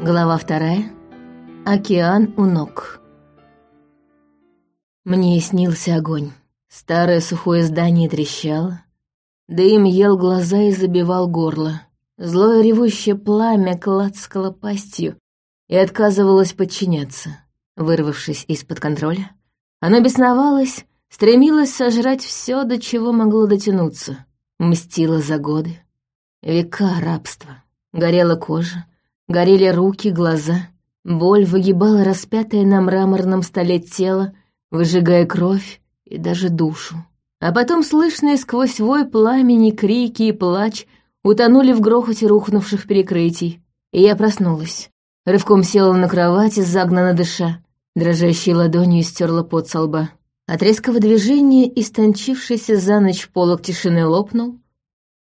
Глава вторая. Океан у ног. Мне снился огонь. Старое сухое здание трещало. Дым ел глаза и забивал горло. Злое ревущее пламя клацкало пастью и отказывалось подчиняться. Вырвавшись из-под контроля, оно бесновалось, стремилось сожрать все, до чего могло дотянуться. Мстило за годы. Века рабства. Горела кожа, горели руки, глаза. Боль выгибала распятое на мраморном столе тело, выжигая кровь и даже душу. А потом слышные сквозь вой пламени крики и плач утонули в грохоте рухнувших перекрытий. И я проснулась. Рывком села на кровати, загнанно дыша. Дрожащей ладонью стерла пот со лба. От резкого движения истончившийся за ночь полок тишины лопнул,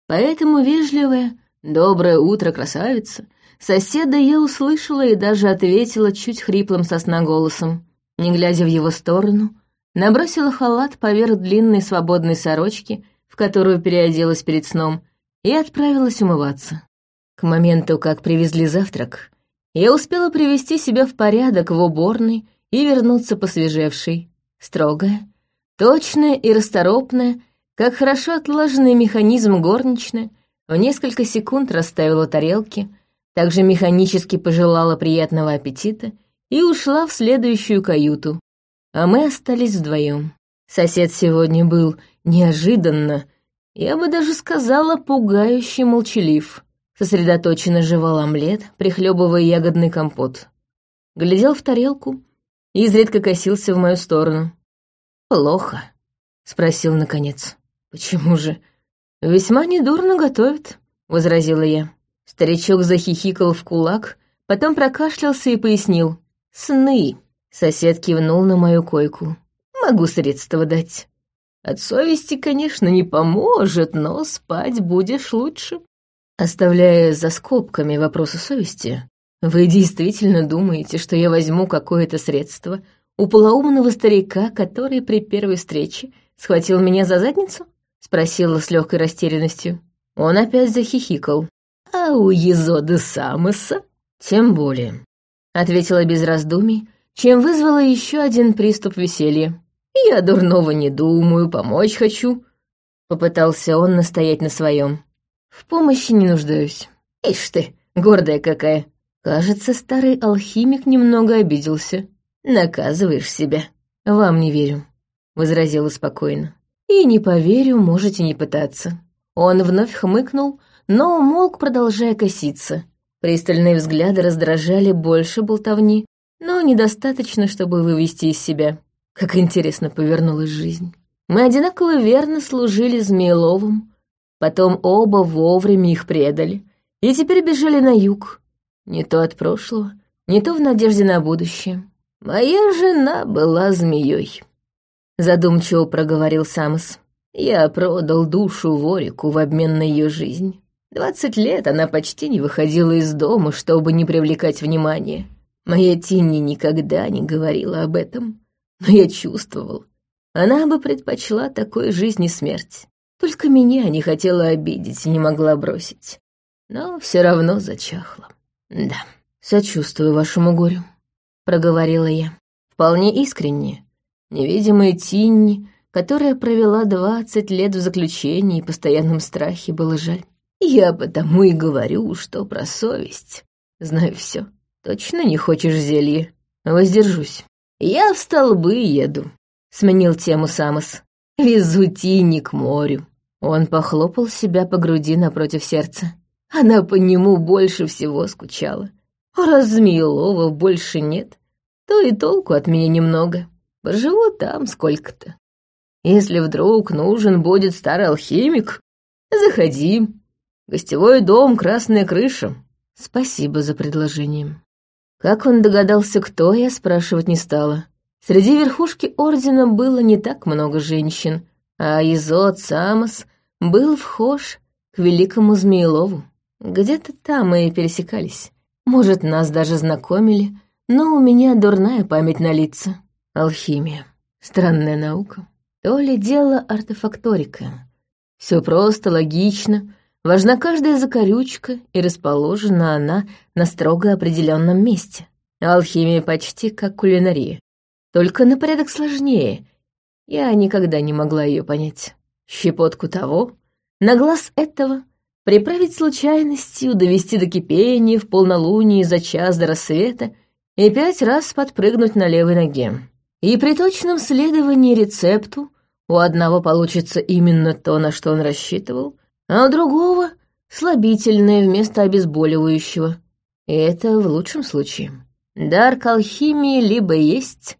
поэтому вежливая «Доброе утро, красавица!» Соседа я услышала и даже ответила чуть хриплым сосна голосом. Не глядя в его сторону, набросила халат поверх длинной свободной сорочки, в которую переоделась перед сном, и отправилась умываться. К моменту, как привезли завтрак, я успела привести себя в порядок в уборной и вернуться посвежевшей строгая, точная и расторопная, как хорошо отлаженный механизм горничная, в несколько секунд расставила тарелки, также механически пожелала приятного аппетита и ушла в следующую каюту, а мы остались вдвоем. Сосед сегодня был неожиданно, я бы даже сказала, пугающе молчалив. Сосредоточенно жевал омлет, прихлебывая ягодный компот. Глядел в тарелку, изредка косился в мою сторону. «Плохо», — спросил наконец. «Почему же?» «Весьма недурно готовит», — возразила я. Старичок захихикал в кулак, потом прокашлялся и пояснил. «Сны», — сосед кивнул на мою койку. «Могу средства дать. От совести, конечно, не поможет, но спать будешь лучше». Оставляя за скобками вопросы совести, вы действительно думаете, что я возьму какое-то средство у полоумного старика, который при первой встрече схватил меня за задницу? Спросила с легкой растерянностью. Он опять захихикал. А у Езоды Самоса? Тем более. Ответила без раздумий, чем вызвала еще один приступ веселья. Я дурного не думаю, помочь хочу. Попытался он настоять на своем. В помощи не нуждаюсь. Ишь ты, гордая какая. Кажется, старый алхимик немного обиделся. Наказываешь себя. Вам не верю, возразила спокойно. И не поверю, можете не пытаться. Он вновь хмыкнул, но умолк, продолжая коситься. Пристальные взгляды раздражали больше болтовни, но недостаточно, чтобы вывести из себя. Как интересно повернулась жизнь. Мы одинаково верно служили Змееловым, потом оба вовремя их предали, и теперь бежали на юг, не то от прошлого, не то в надежде на будущее. Моя жена была змеей. Задумчиво проговорил Самос. Я продал душу Ворику в обмен на ее жизнь. Двадцать лет она почти не выходила из дома, чтобы не привлекать внимания. Моя Тинни никогда не говорила об этом, но я чувствовал. Она бы предпочла такой жизни смерть. Только меня не хотела обидеть и не могла бросить. Но все равно зачахла. «Да, сочувствую вашему горю», — проговорила я. Вполне искренне. Невидимая Тинни, которая провела двадцать лет в заключении и постоянном страхе, было жаль. Я потому и говорю, что про совесть. Знаю все. Точно не хочешь зелье? Воздержусь. Я в столбы еду, — сменил тему Самос. Везу Тинни к морю. Он похлопал себя по груди напротив сердца. Она по нему больше всего скучала. А раз Змеелова больше нет, то и толку от меня немного. Поживу там сколько-то. Если вдруг нужен будет старый алхимик, заходи. Гостевой дом, красная крыша. Спасибо за предложение. Как он догадался, кто я, спрашивать не стала. Среди верхушки ордена было не так много женщин, а Изот Самос был вхож к великому Змеелову. Где-то там мы и пересекались. Может, нас даже знакомили, но у меня дурная память на лица. Алхимия. Странная наука. То ли дело артефакторика. Все просто, логично, Важна каждая закорючка, и расположена она на строго определенном месте. Алхимия почти как кулинария, только на порядок сложнее. Я никогда не могла ее понять. Щепотку того, на глаз этого, приправить случайностью, довести до кипения в полнолуние за час до рассвета и пять раз подпрыгнуть на левой ноге. И при точном следовании рецепту у одного получится именно то, на что он рассчитывал, а у другого — слабительное вместо обезболивающего. И это в лучшем случае. Дар к алхимии либо есть,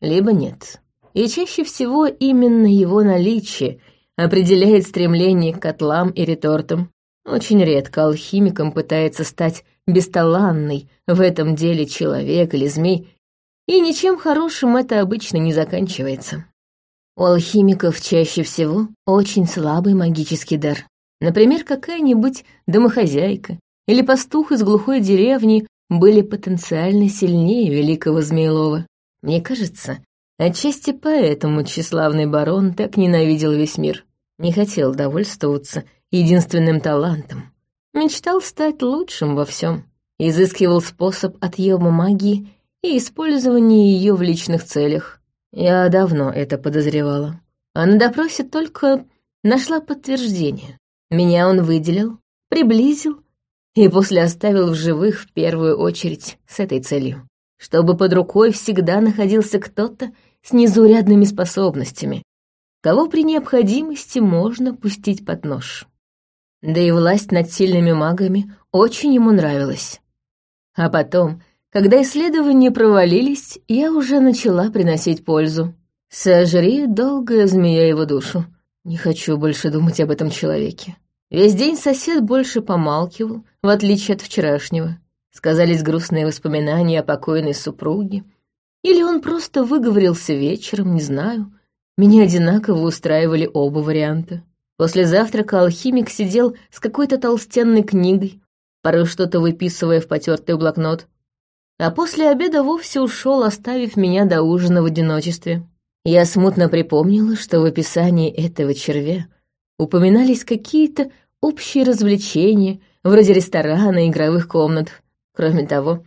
либо нет. И чаще всего именно его наличие определяет стремление к котлам и ретортам. Очень редко алхимиком пытается стать бесталанный в этом деле человек или змей, и ничем хорошим это обычно не заканчивается. У алхимиков чаще всего очень слабый магический дар. Например, какая-нибудь домохозяйка или пастух из глухой деревни были потенциально сильнее великого Змеелова. Мне кажется, отчасти поэтому тщеславный барон так ненавидел весь мир. Не хотел довольствоваться единственным талантом. Мечтал стать лучшим во всем. Изыскивал способ отъема магии и использования ее в личных целях. Я давно это подозревала. А на допросе только нашла подтверждение. Меня он выделил, приблизил и после оставил в живых в первую очередь с этой целью. Чтобы под рукой всегда находился кто-то с незаурядными способностями, кого при необходимости можно пустить под нож. Да и власть над сильными магами очень ему нравилась. А потом, когда исследования провалились, я уже начала приносить пользу. Сожри долгая змея его душу. Не хочу больше думать об этом человеке. Весь день сосед больше помалкивал, в отличие от вчерашнего. Сказались грустные воспоминания о покойной супруге. Или он просто выговорился вечером, не знаю. Меня одинаково устраивали оба варианта. После завтрака алхимик сидел с какой-то толстенной книгой, порой что-то выписывая в потертый блокнот. А после обеда вовсе ушел, оставив меня до ужина в одиночестве. Я смутно припомнила, что в описании этого червя упоминались какие-то общие развлечения, вроде ресторана и игровых комнат. Кроме того,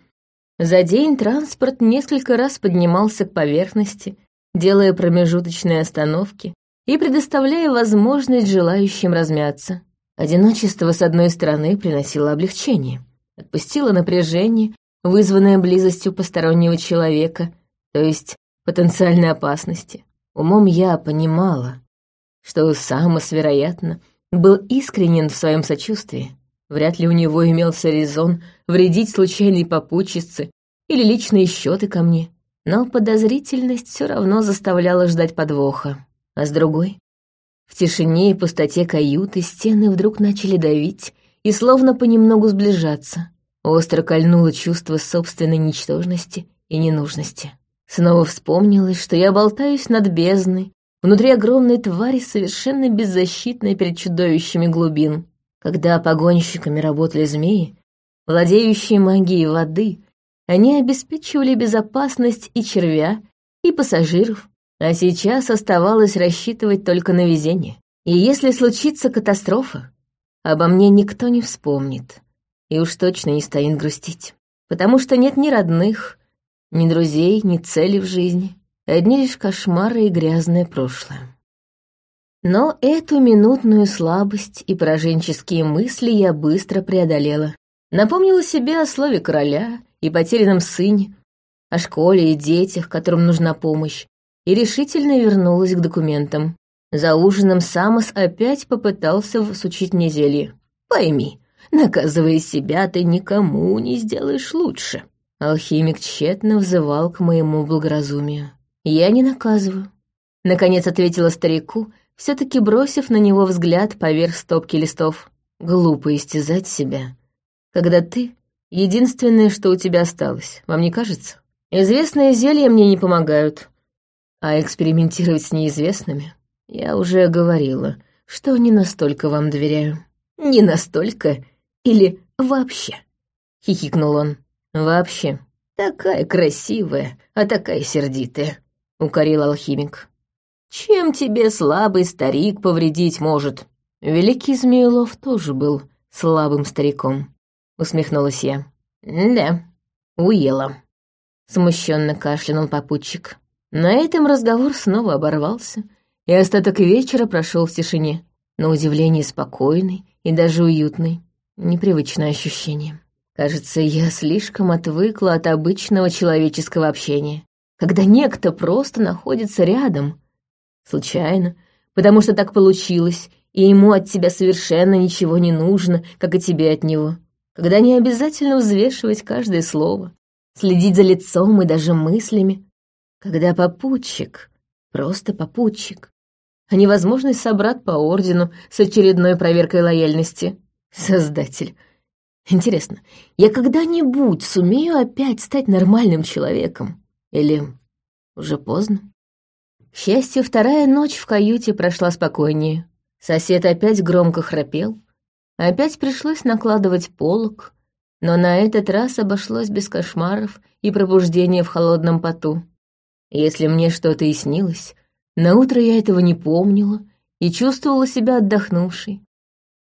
за день транспорт несколько раз поднимался к поверхности, делая промежуточные остановки и предоставляя возможность желающим размяться. Одиночество, с одной стороны, приносило облегчение, отпустило напряжение, вызванное близостью постороннего человека, то есть потенциальной опасности. Умом я понимала, что Самос, вероятно, был искренен в своем сочувствии. Вряд ли у него имелся резон вредить случайной попутчице или личные счеты ко мне. Но подозрительность все равно заставляла ждать подвоха. А с другой, в тишине и пустоте каюты стены вдруг начали давить и словно понемногу сближаться. Остро кольнуло чувство собственной ничтожности и ненужности. Снова вспомнилось, что я болтаюсь над бездной, внутри огромной твари, совершенно беззащитной перед чудовищами глубин. Когда погонщиками работали змеи, владеющие магией воды, они обеспечивали безопасность и червя, и пассажиров, а сейчас оставалось рассчитывать только на везение. И если случится катастрофа, обо мне никто не вспомнит, и уж точно не станет грустить, потому что нет ни родных, ни друзей, ни цели в жизни. Одни лишь кошмары и грязное прошлое. Но эту минутную слабость и пораженческие мысли я быстро преодолела. Напомнила себе о слове короля и потерянном сыне, о школе и детях, которым нужна помощь, и решительно вернулась к документам. За ужином Самос опять попытался всучить мне зелье. «Пойми, наказывая себя, ты никому не сделаешь лучше». Алхимик тщетно взывал к моему благоразумию. «Я не наказываю», — наконец ответила старику, все-таки бросив на него взгляд поверх стопки листов. «Глупо истязать себя, когда ты — единственное, что у тебя осталось, вам не кажется? Известные зелья мне не помогают, а экспериментировать с неизвестными я уже говорила, что не настолько вам доверяю». «Не настолько? Или вообще?» — хихикнул он. «Вообще. Такая красивая, а такая сердитая. — укорил алхимик. «Чем тебе слабый старик повредить может? Великий Змеелов тоже был слабым стариком, усмехнулась я. Да, уела. Смущенно кашлянул попутчик. На этом разговор снова оборвался, и остаток вечера прошел в тишине. На удивление спокойный и даже уютный. Непривычное ощущение. Кажется, я слишком отвыкла от обычного человеческого общения. Когда некто просто находится рядом. Случайно, потому что так получилось, и ему от тебя совершенно ничего не нужно, как и тебе от него. Когда не обязательно взвешивать каждое слово, следить за лицом и даже мыслями. Когда попутчик, просто попутчик, а невозможный собрат по ордену с очередной проверкой лояльности. Создатель. Интересно, я когда-нибудь сумею опять стать нормальным человеком? Или уже поздно? К счастью, вторая ночь в каюте прошла спокойнее. Сосед опять громко храпел. Опять пришлось накладывать полог, но на этот раз обошлось без кошмаров и пробуждения в холодном поту. Если мне что-то и снилось, на утро я этого не помнила и чувствовала себя отдохнувшей,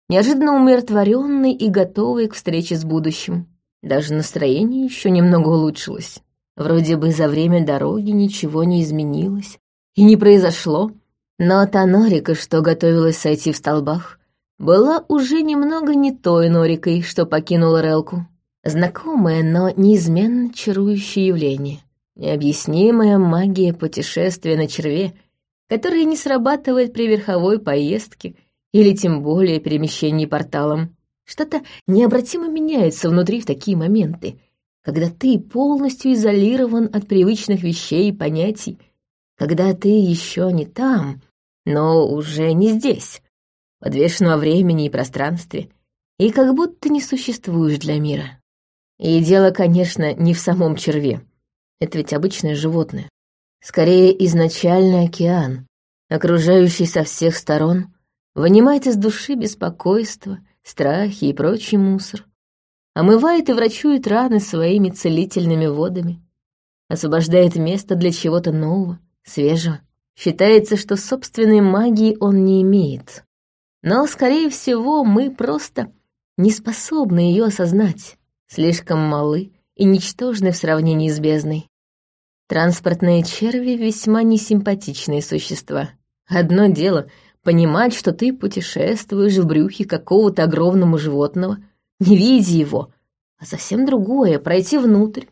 неожиданно умиротворенной и готовой к встрече с будущим. Даже настроение еще немного улучшилось. Вроде бы за время дороги ничего не изменилось и не произошло, но та Норика, что готовилась сойти в столбах, была уже немного не той Норикой, что покинула Релку. Знакомое, но неизменно чарующее явление. Необъяснимая магия путешествия на черве, которая не срабатывает при верховой поездке или тем более перемещении порталом. Что-то необратимо меняется внутри в такие моменты, когда ты полностью изолирован от привычных вещей и понятий, когда ты еще не там, но уже не здесь, подвешен во времени и пространстве, и как будто не существуешь для мира. И дело, конечно, не в самом черве. Это ведь обычное животное. Скорее, изначальный океан, окружающий со всех сторон, вынимает из души беспокойство, страхи и прочий мусор, омывает и врачует раны своими целительными водами, освобождает место для чего-то нового, свежего. Считается, что собственной магии он не имеет. Но, скорее всего, мы просто не способны ее осознать слишком малы и ничтожны в сравнении с бездной. Транспортные черви — весьма несимпатичные существа. Одно дело — понимать, что ты путешествуешь в брюхе какого-то огромного животного, не видя его, а совсем другое — пройти внутрь,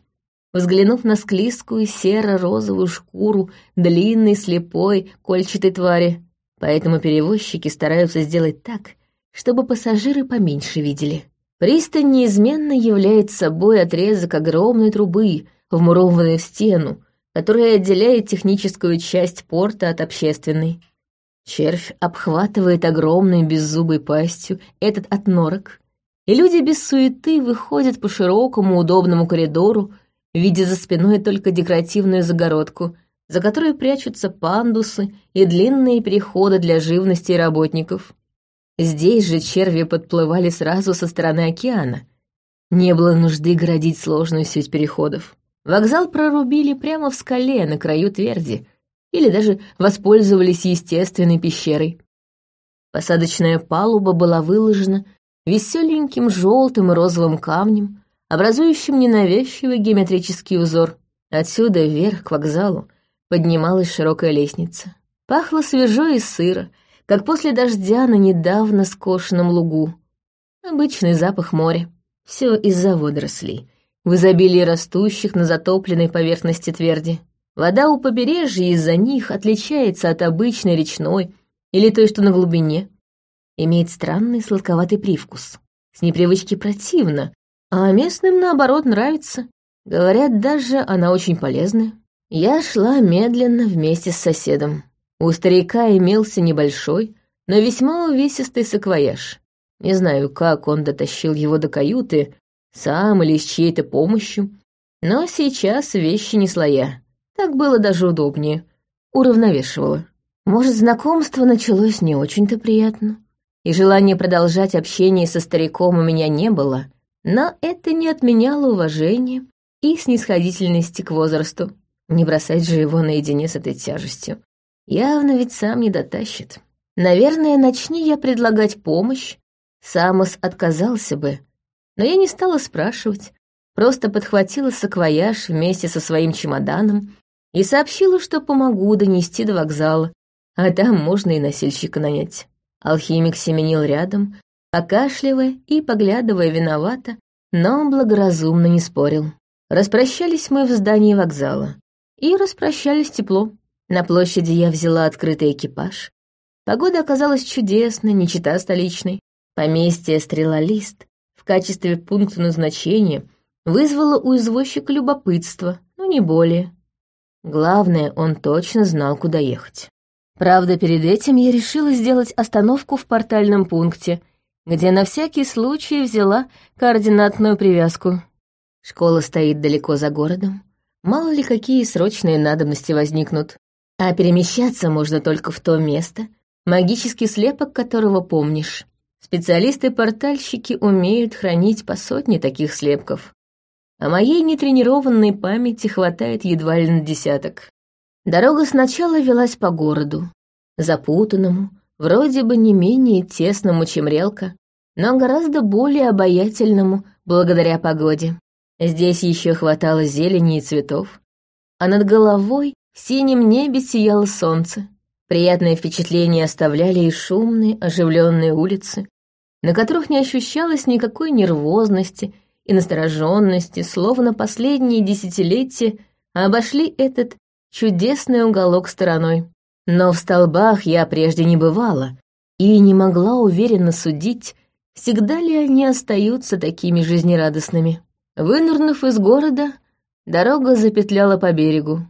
взглянув на склизкую серо-розовую шкуру длинной, слепой, кольчатой твари. Поэтому перевозчики стараются сделать так, чтобы пассажиры поменьше видели. Пристань неизменно является собой отрезок огромной трубы, вмурованной в стену, которая отделяет техническую часть порта от общественной. Червь обхватывает огромной беззубой пастью этот отнорок, и люди без суеты выходят по широкому удобному коридору, видя за спиной только декоративную загородку, за которой прячутся пандусы и длинные переходы для живности и работников. Здесь же черви подплывали сразу со стороны океана. Не было нужды городить сложную сеть переходов. Вокзал прорубили прямо в скале на краю тверди, или даже воспользовались естественной пещерой. Посадочная палуба была выложена веселеньким желтым и розовым камнем, образующим ненавязчивый геометрический узор. Отсюда вверх к вокзалу поднималась широкая лестница. Пахло свежо и сыро, как после дождя на недавно скошенном лугу. Обычный запах моря. Все из-за водорослей, в изобилии растущих на затопленной поверхности тверди. Вода у побережья из-за них отличается от обычной речной или той, что на глубине. Имеет странный сладковатый привкус. С непривычки противно, а местным, наоборот, нравится. Говорят, даже она очень полезная. Я шла медленно вместе с соседом. У старика имелся небольшой, но весьма увесистый саквояж. Не знаю, как он дотащил его до каюты, сам или с чьей-то помощью, но сейчас вещи несла я. Так было даже удобнее, уравновешивало. Может, знакомство началось не очень-то приятно, и желания продолжать общение со стариком у меня не было, но это не отменяло уважения и снисходительности к возрасту. Не бросать же его наедине с этой тяжестью. Явно ведь сам не дотащит. Наверное, начни я предлагать помощь, Самос отказался бы, но я не стала спрашивать, просто подхватила саквояж вместе со своим чемоданом и сообщила, что помогу донести до вокзала, а там можно и носильщика нанять. Алхимик семенил рядом, покашливая и поглядывая виновато, но благоразумно не спорил. Распрощались мы в здании вокзала. И распрощались тепло. На площади я взяла открытый экипаж. Погода оказалась чудесной, не чита столичной. Поместье «Стрелолист» в качестве пункта назначения вызвало у извозчика любопытство, но не более. Главное, он точно знал, куда ехать. Правда, перед этим я решила сделать остановку в портальном пункте, где на всякий случай взяла координатную привязку. Школа стоит далеко за городом. Мало ли какие срочные надобности возникнут. А перемещаться можно только в то место, магический слепок которого помнишь. Специалисты-портальщики умеют хранить по сотне таких слепков. А моей нетренированной памяти хватает едва ли на десяток. Дорога сначала велась по городу, запутанному, вроде бы не менее тесному, чем релка, но гораздо более обаятельному благодаря погоде. Здесь еще хватало зелени и цветов, а над головой в синем небе сияло солнце. Приятное впечатление оставляли и шумные, оживленные улицы, на которых не ощущалось никакой нервозности и настороженности, словно последние десятилетия обошли этот чудесный уголок стороной. Но в столбах я прежде не бывала и не могла уверенно судить, всегда ли они остаются такими жизнерадостными. Вынырнув из города, дорога запетляла по берегу.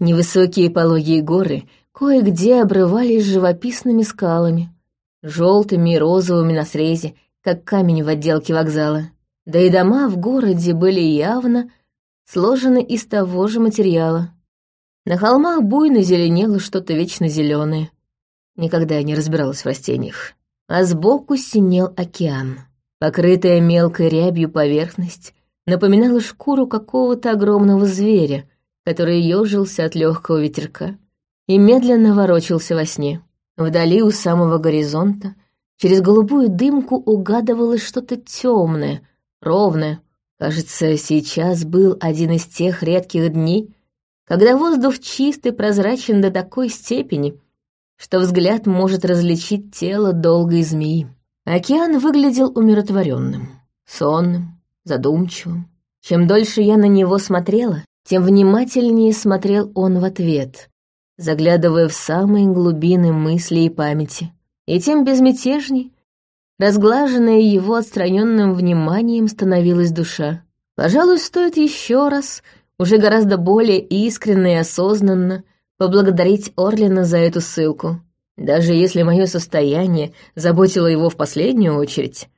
Невысокие пологие горы кое-где обрывались живописными скалами, желтыми и розовыми на срезе, как камень в отделке вокзала. Да и дома в городе были явно сложены из того же материала. На холмах буйно зеленело что-то вечно зеленое. Никогда не разбиралась в растениях. А сбоку синел океан. Покрытая мелкой рябью поверхность напоминала шкуру какого-то огромного зверя, который ежился от легкого ветерка и медленно ворочался во сне. Вдали у самого горизонта через голубую дымку угадывалось что-то темное, ровное. Кажется, сейчас был один из тех редких дней, когда воздух чист и прозрачен до такой степени, что взгляд может различить тело долгой змеи. Океан выглядел умиротворенным, сонным, задумчивым. Чем дольше я на него смотрела, тем внимательнее смотрел он в ответ, заглядывая в самые глубины мысли и памяти. И тем безмятежней, разглаженная его отстраненным вниманием, становилась душа. Пожалуй, стоит еще раз, уже гораздо более искренне и осознанно, поблагодарить Орлина за эту ссылку. Даже если мое состояние заботило его в последнюю очередь,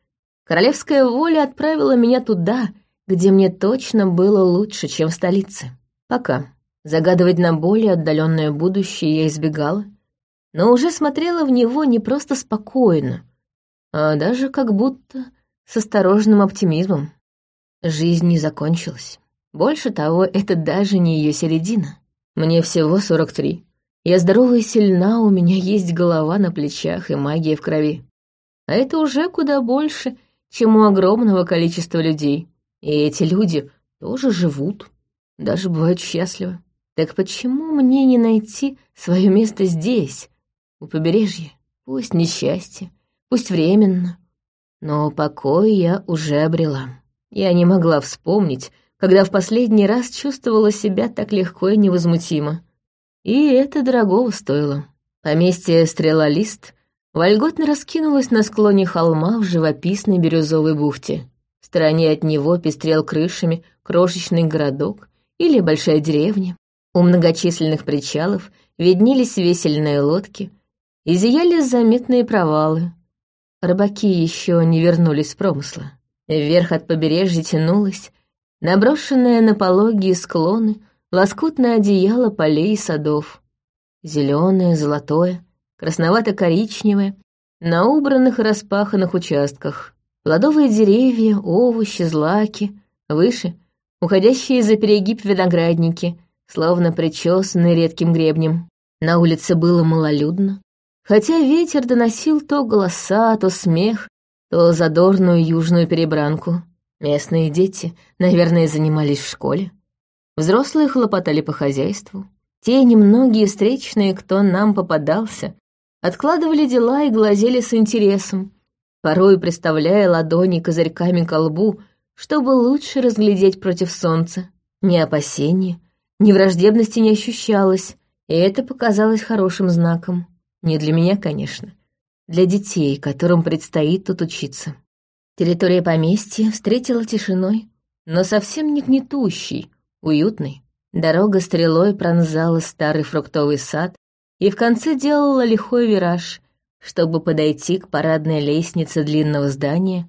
королевская воля отправила меня туда, где мне точно было лучше, чем в столице. Пока. Загадывать на более отдаленное будущее я избегала, но уже смотрела в него не просто спокойно, а даже как будто с осторожным оптимизмом. Жизнь не закончилась. Больше того, это даже не ее середина. Мне всего сорок три. Я здорова и сильна, у меня есть голова на плечах и магия в крови. А это уже куда больше, чем у огромного количества людей. И эти люди тоже живут, даже бывают счастливы. Так почему мне не найти свое место здесь, у побережья? Пусть несчастье, пусть временно, но покой я уже обрела. Я не могла вспомнить, когда в последний раз чувствовала себя так легко и невозмутимо. И это дорогого стоило. Поместье «Стрелолист» вольготно раскинулось на склоне холма в живописной бирюзовой бухте. В стороне от него пестрел крышами крошечный городок или большая деревня. У многочисленных причалов виднелись весельные лодки и заметные провалы. Рыбаки еще не вернулись с промысла. Вверх от побережья тянулось, наброшенное на пологие склоны, лоскутное одеяло полей и садов. Зеленое, золотое, красновато-коричневое, на убранных и распаханных участках. Плодовые деревья, овощи, злаки, выше, уходящие за перегиб виноградники — словно причесанный редким гребнем. На улице было малолюдно. Хотя ветер доносил то голоса, то смех, то задорную южную перебранку. Местные дети, наверное, занимались в школе. Взрослые хлопотали по хозяйству. Те немногие встречные, кто нам попадался, откладывали дела и глазели с интересом, порой приставляя ладони козырьками к лбу, чтобы лучше разглядеть против солнца. Ни опасения, ни враждебности не ощущалось, и это показалось хорошим знаком. Не для меня, конечно. Для детей, которым предстоит тут учиться. Территория поместья встретила тишиной, но совсем не гнетущей, уютной. Дорога стрелой пронзала старый фруктовый сад и в конце делала лихой вираж, чтобы подойти к парадной лестнице длинного здания,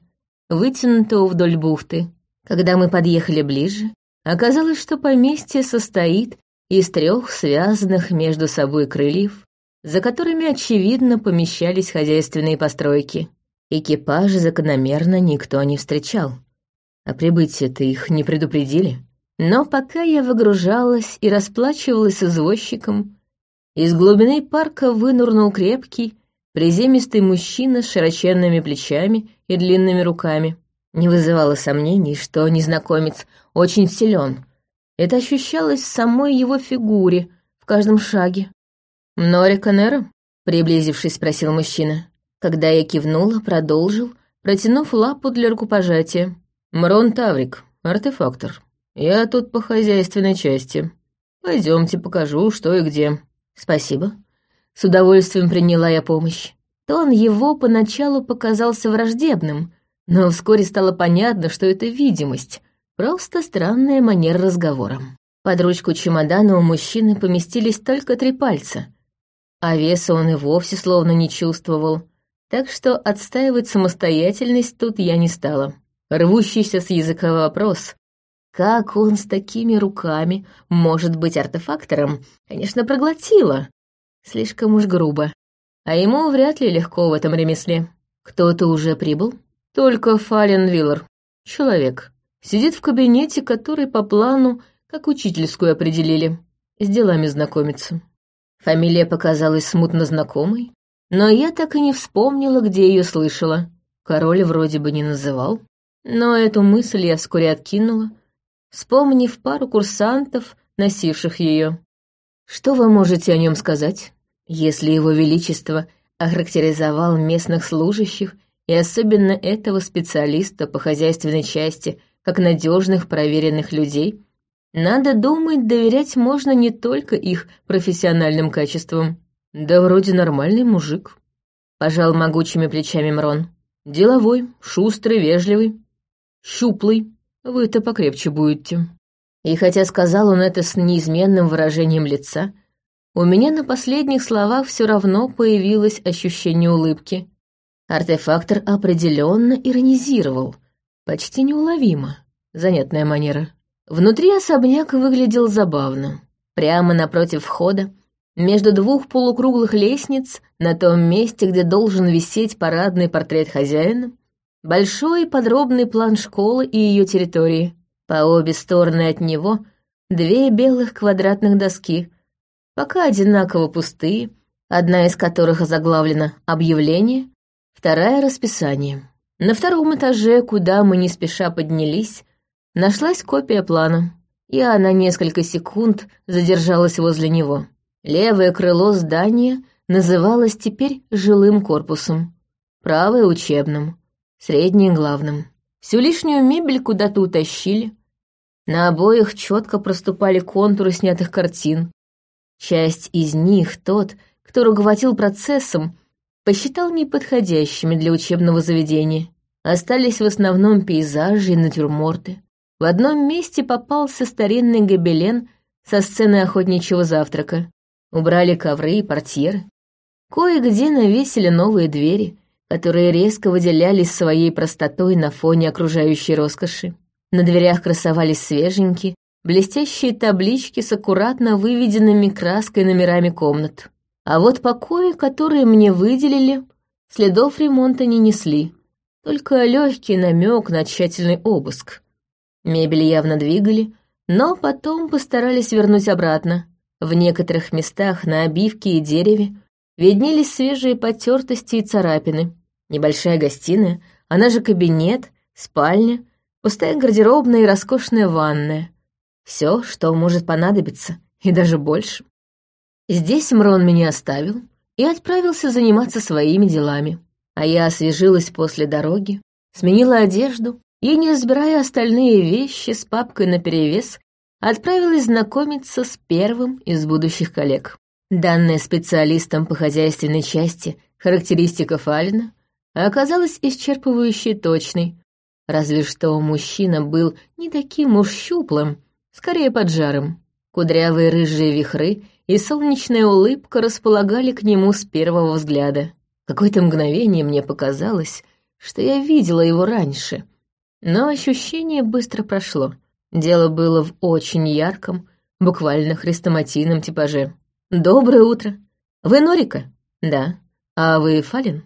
вытянутого вдоль бухты. Когда мы подъехали ближе, оказалось, что поместье состоит из трех связанных между собой крыльев, за которыми, очевидно, помещались хозяйственные постройки. Экипажи закономерно никто не встречал. О прибытии-то их не предупредили. Но пока я выгружалась и расплачивалась с извозчиком, из глубины парка вынурнул крепкий, приземистый мужчина с широченными плечами и длинными руками. Не вызывало сомнений, что незнакомец очень силен. Это ощущалось в самой его фигуре, в каждом шаге. «Нори Канера?» — приблизившись, спросил мужчина. Когда я кивнула, продолжил, протянув лапу для рукопожатия. «Мрон Таврик, артефактор. Я тут по хозяйственной части. Пойдемте, покажу, что и где». «Спасибо». С удовольствием приняла я помощь. Тон его поначалу показался враждебным, но вскоре стало понятно, что это видимость, просто странная манера разговора. Под ручку чемодана у мужчины поместились только три пальца, а веса он и вовсе словно не чувствовал, так что отстаивать самостоятельность тут я не стала. Рвущийся с языка вопрос, как он с такими руками может быть артефактором, конечно, проглотила. Слишком уж грубо. А ему вряд ли легко в этом ремесле. Кто-то уже прибыл? Только Фален Виллар. Человек. Сидит в кабинете, который по плану, как учительскую определили. С делами знакомится. Фамилия показалась смутно знакомой, но я так и не вспомнила, где ее слышала. Король вроде бы не называл. Но эту мысль я вскоре откинула, вспомнив пару курсантов, носивших ее. Что вы можете о нем сказать? Если его величество охарактеризовал местных служащих и особенно этого специалиста по хозяйственной части, как надежных проверенных людей, надо думать, доверять можно не только их профессиональным качествам. Да вроде нормальный мужик. Пожал могучими плечами Мрон. Деловой, шустрый, вежливый, щуплый. Вы-то покрепче будете. И хотя сказал он это с неизменным выражением лица, у меня на последних словах все равно появилось ощущение улыбки. Артефактор определенно иронизировал, почти неуловимо. Занятная манера. Внутри особняк выглядел забавно. Прямо напротив входа, между двух полукруглых лестниц, на том месте, где должен висеть парадный портрет хозяина, большой подробный план школы и ее территории. По обе стороны от него две белых квадратных доски, пока одинаково пустые, одна из которых озаглавлена «Объявление», Вторая — расписание. На втором этаже, куда мы не спеша поднялись, нашлась копия плана. Я на несколько секунд задержалась возле него. Левое крыло здания называлось теперь жилым корпусом, правое — учебным, среднее — главным. Всю лишнюю мебель куда-то утащили. На обоих четко проступали контуры снятых картин. Часть из них тот, кто руководил процессом, посчитал неподходящими для учебного заведения. Остались в основном пейзажи и натюрморты. В одном месте попался старинный гобелен со сцены охотничьего завтрака. Убрали ковры и портьеры. Кое-где навесили новые двери, которые резко выделялись своей простотой на фоне окружающей роскоши. На дверях красовались свеженькие, блестящие таблички с аккуратно выведенными краской номерами комнат. А вот покои, которые мне выделили, следов ремонта не несли, только легкий намек на тщательный обыск. Мебель явно двигали, но потом постарались вернуть обратно. В некоторых местах на обивке и дереве виднелись свежие потертости и царапины. Небольшая гостиная, она же кабинет, спальня, пустая гардеробная и роскошная ванная. Все, что может понадобиться, и даже больше. Здесь Мрон меня оставил и отправился заниматься своими делами. А я освежилась после дороги, сменила одежду и, не разбирая остальные вещи с папкой наперевес, отправилась знакомиться с первым из будущих коллег. Данная специалистом по хозяйственной части характеристика Фалина оказалась исчерпывающей точной, разве что мужчина был не таким уж щуплым, скорее поджаром. Кудрявые рыжие вихры и солнечная улыбка располагали к нему с первого взгляда. Какое-то мгновение мне показалось, что я видела его раньше, но ощущение быстро прошло. Дело было в очень ярком, буквально хрестоматийном типаже. «Доброе утро. Вы Норика?» «Да. А вы Фалин?»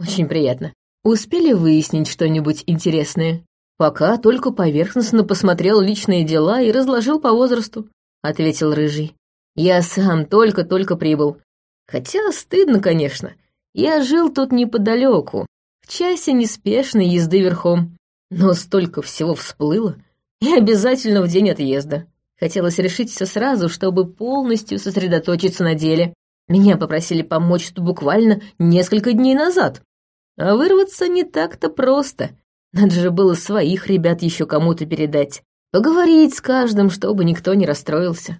«Очень приятно. Успели выяснить что-нибудь интересное?» «Пока только поверхностно посмотрел личные дела и разложил по возрасту», — ответил Рыжий. «Я сам только-только прибыл. Хотя стыдно, конечно. Я жил тут неподалеку, в часе неспешной езды верхом. Но столько всего всплыло, и обязательно в день отъезда. Хотелось решить все сразу, чтобы полностью сосредоточиться на деле. Меня попросили помочь тут буквально несколько дней назад. А вырваться не так-то просто. Надо же было своих ребят еще кому-то передать. Поговорить с каждым, чтобы никто не расстроился.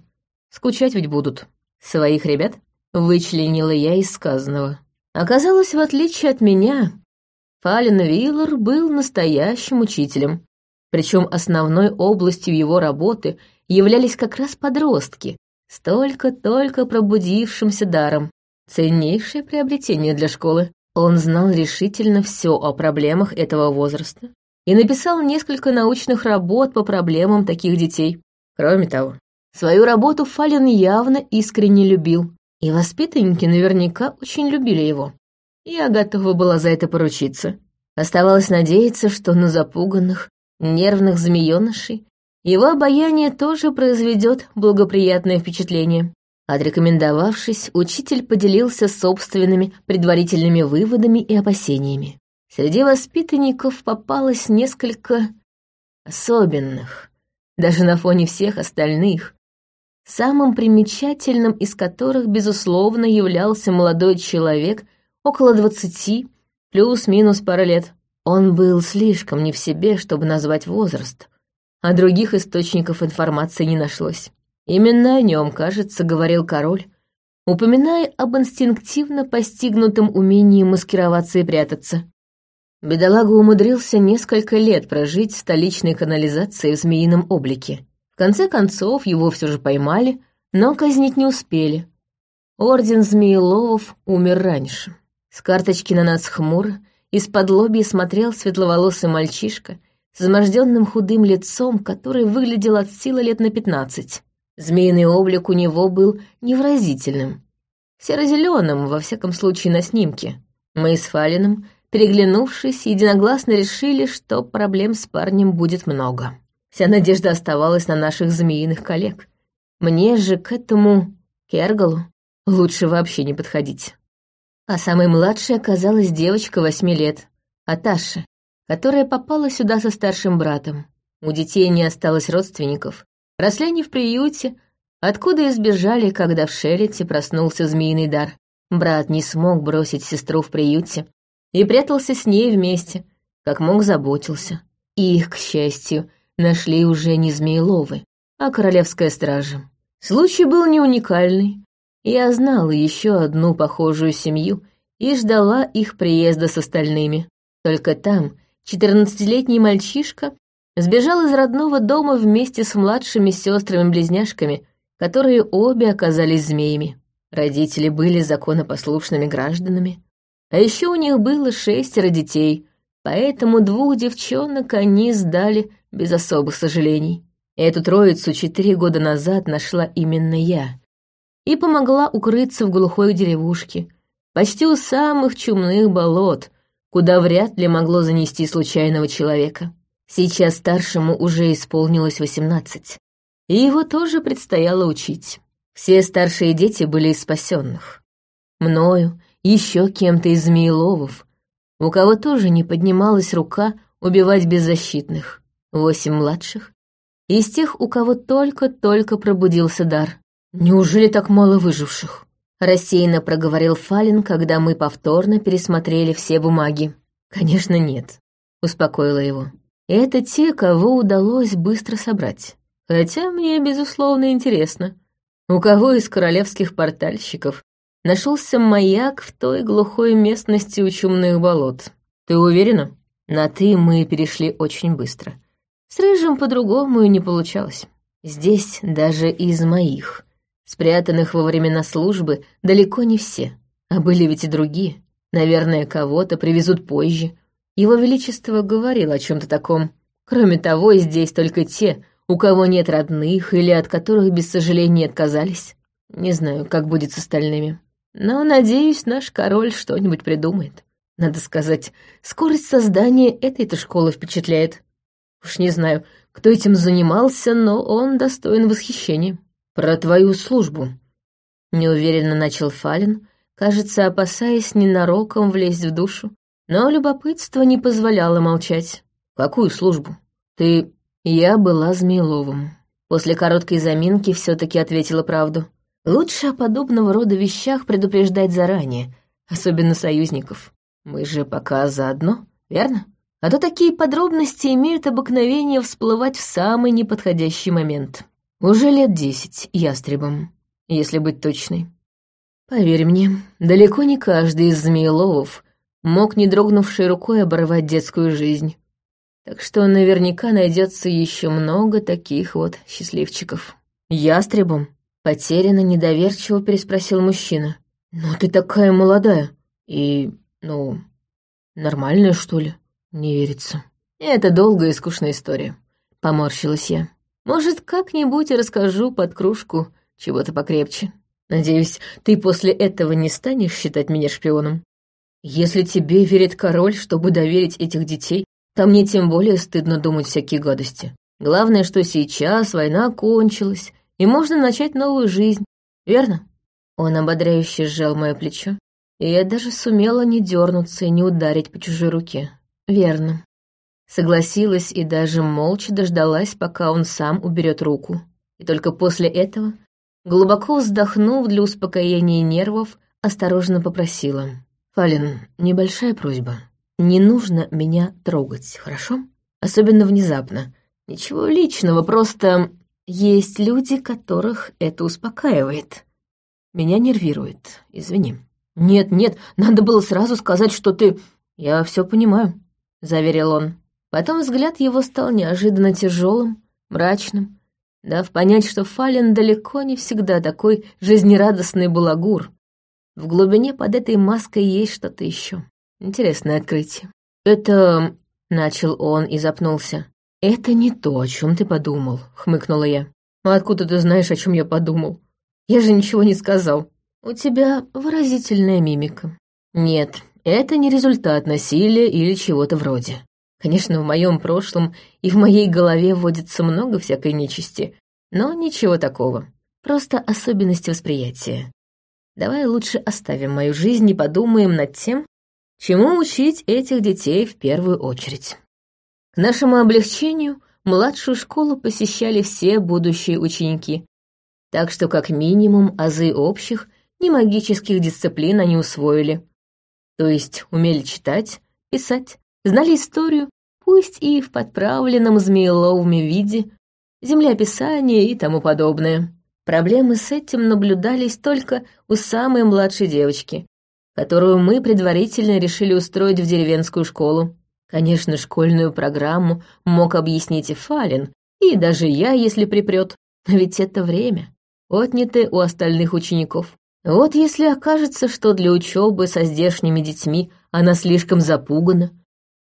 Скучать ведь будут. Своих ребят? Вычленила я из сказанного. Оказалось, в отличие от меня, Фален Виллар был настоящим учителем. Причем основной областью его работы являлись как раз подростки, столько-только пробудившимся даром. Ценнейшее приобретение для школы. Он знал решительно все о проблемах этого возраста и написал несколько научных работ по проблемам таких детей. Кроме того, свою работу Фален явно искренне любил, и воспитанники наверняка очень любили его. Я готова была за это поручиться. Оставалось надеяться, что на запуганных, нервных змеёнышей, его обаяние тоже произведет благоприятное впечатление. Отрекомендовавшись, учитель поделился собственными предварительными выводами и опасениями. Среди воспитанников попалось несколько особенных, даже на фоне всех остальных, самым примечательным из которых, безусловно, являлся молодой человек около двадцати, плюс-минус пара лет. Он был слишком не в себе, чтобы назвать возраст, а других источников информации не нашлось. Именно о нем, кажется, говорил король, упоминая об инстинктивно постигнутом умении маскироваться и прятаться. Бедолага умудрился несколько лет прожить в столичной канализации в змеином облике. В конце концов, его все же поймали, но казнить не успели. Орден Змееловов умер раньше. С карточки на нас хмуро из-под лобья смотрел светловолосый мальчишка с изможденным худым лицом, который выглядел от силы лет на пятнадцать. Змеиный облик у него был невразительным, серо-зеленым, во всяком случае, на снимке. Мы с Фалином, переглянувшись, единогласно решили, что проблем с парнем будет много. Вся надежда оставалась на наших змеиных коллег. Мне же к этому Кергалу лучше вообще не подходить. А самой младшей оказалась девочка восьми лет, Аташа, которая попала сюда со старшим братом. У детей не осталось родственников. Росли они в приюте, откуда избежали, когда в Шерете проснулся змеиный дар. Брат не смог бросить сестру в приюте и прятался с ней вместе, как мог заботился. И их, к счастью, нашли уже не Змееловы, а Королевская стража. Случай был не уникальный, я знала еще одну похожую семью и ждала их приезда с остальными. Только там четырнадцатилетний мальчишка сбежал из родного дома вместе с младшими сестрами-близняшками, которые обе оказались змеями. Родители были законопослушными гражданами. А еще у них было шестеро детей, поэтому двух девчонок они сдали без особых сожалений. Эту троицу четыре года назад нашла именно я, и помогла укрыться в глухой деревушке, почти у самых чумных болот, куда вряд ли могло занести случайного человека. Сейчас старшему уже исполнилось восемнадцать, и его тоже предстояло учить. Все старшие дети были из спасенных. мною, еще кем-то из Змееловов, у кого тоже не поднималась рука убивать беззащитных, восемь младших, из тех, у кого только-только пробудился дар. Неужели так мало выживших? Рассеянно проговорил Фалин, когда мы повторно пересмотрели все бумаги. Конечно, нет, успокоила его. Это те, кого удалось быстро собрать. Хотя мне, безусловно, интересно, у кого из королевских портальщиков нашелся маяк в той глухой местности у чумных болот. Ты уверена? На «ты» мы перешли очень быстро. С Рыжим по-другому и не получалось. Здесь даже из моих, спрятанных во времена службы, далеко не все. А были ведь и другие. Наверное, кого-то привезут позже. Его Величество говорил о чем то таком. Кроме того, здесь только те, у кого нет родных или от которых без сожаления отказались. Не знаю, как будет с остальными. Но, надеюсь, наш король что-нибудь придумает. Надо сказать, скорость создания этой-то школы впечатляет. Уж не знаю, кто этим занимался, но он достоин восхищения. Про твою службу. Неуверенно начал Фалин, кажется, опасаясь ненароком влезть в душу. Но любопытство не позволяло молчать. Какую службу? Ты... Я была Змееловым. После короткой заминки все таки ответила правду. Лучше о подобного рода вещах предупреждать заранее, особенно союзников. Мы же пока заодно, верно? А то такие подробности имеют обыкновение всплывать в самый неподходящий момент. Уже лет десять ястребом, если быть точной. Поверь мне, далеко не каждый из змееловов мог, не дрогнувшей рукой, оборвать детскую жизнь. Так что наверняка найдется еще много таких вот счастливчиков. Ястребом Потерянно, недоверчиво переспросил мужчина. «Ну ты такая молодая. И, ну, нормальная, что ли?» «Не верится». «Это долгая и скучная история», — поморщилась я. «Может, как-нибудь расскажу под кружку чего-то покрепче. Надеюсь, ты после этого не станешь считать меня шпионом. Если тебе верит король, чтобы доверить этих детей, то мне тем более стыдно думать всякие гадости. Главное, что сейчас война кончилась, и можно начать новую жизнь, верно?» Он ободряюще сжал мое плечо, и я даже сумела не дернуться и не ударить по чужой руке. «Верно». Согласилась и даже молча дождалась, пока он сам уберет руку. И только после этого, глубоко вздохнув для успокоения нервов, осторожно попросила. «Фалин, небольшая просьба. Не нужно меня трогать, хорошо? Особенно внезапно. Ничего личного, просто есть люди, которых это успокаивает. Меня нервирует, извини. Нет, нет, надо было сразу сказать, что ты... Я все понимаю, заверил он. Потом взгляд его стал неожиданно тяжелым, мрачным, дав понять, что Фален далеко не всегда такой жизнерадостный балагур. В глубине под этой маской есть что-то еще. Интересное открытие. Это... Начал он и запнулся. «Это не то, о чем ты подумал», — хмыкнула я. «А откуда ты знаешь, о чем я подумал? Я же ничего не сказал. У тебя выразительная мимика». «Нет, это не результат насилия или чего-то вроде. Конечно, в моем прошлом и в моей голове водится много всякой нечисти, но ничего такого. Просто особенность восприятия. Давай лучше оставим мою жизнь и подумаем над тем, чему учить этих детей в первую очередь». К нашему облегчению младшую школу посещали все будущие ученики, так что как минимум азы общих, не магических дисциплин они усвоили. То есть умели читать, писать, знали историю, пусть и в подправленном змееловыми виде, землеописание и тому подобное. Проблемы с этим наблюдались только у самой младшей девочки, которую мы предварительно решили устроить в деревенскую школу. Конечно, школьную программу мог объяснить и Фалин, и даже я, если припрет. Ведь это время, отнятое у остальных учеников. Вот если окажется, что для учебы со здешними детьми она слишком запугана,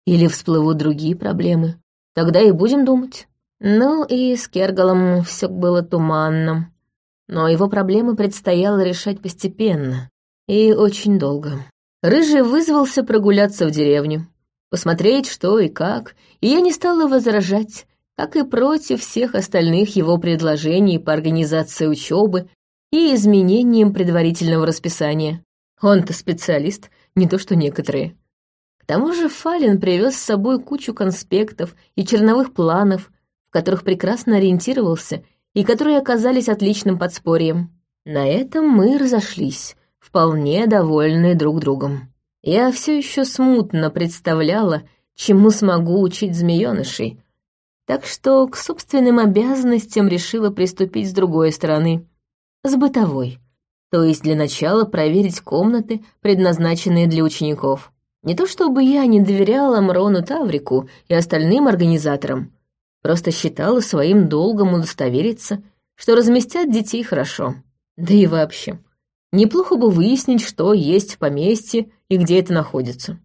или всплывут другие проблемы, тогда и будем думать. Ну и с Кергалом все было туманно. Но его проблемы предстояло решать постепенно и очень долго. Рыжий вызвался прогуляться в деревню посмотреть, что и как, и я не стала возражать, как и против всех остальных его предложений по организации учебы и изменениям предварительного расписания. Он-то специалист, не то что некоторые. Тому же Фалин привез с собой кучу конспектов и черновых планов, в которых прекрасно ориентировался и которые оказались отличным подспорьем. На этом мы разошлись, вполне довольные друг другом. Я все еще смутно представляла, чему смогу учить змеенышей, так что к собственным обязанностям решила приступить с другой стороны, с бытовой, то есть для начала проверить комнаты, предназначенные для учеников. Не то чтобы я не доверяла Мрону Таврику и остальным организаторам, просто считала своим долгом удостовериться, что разместят детей хорошо. Да и вообще, неплохо бы выяснить, что есть в поместье и где это находится.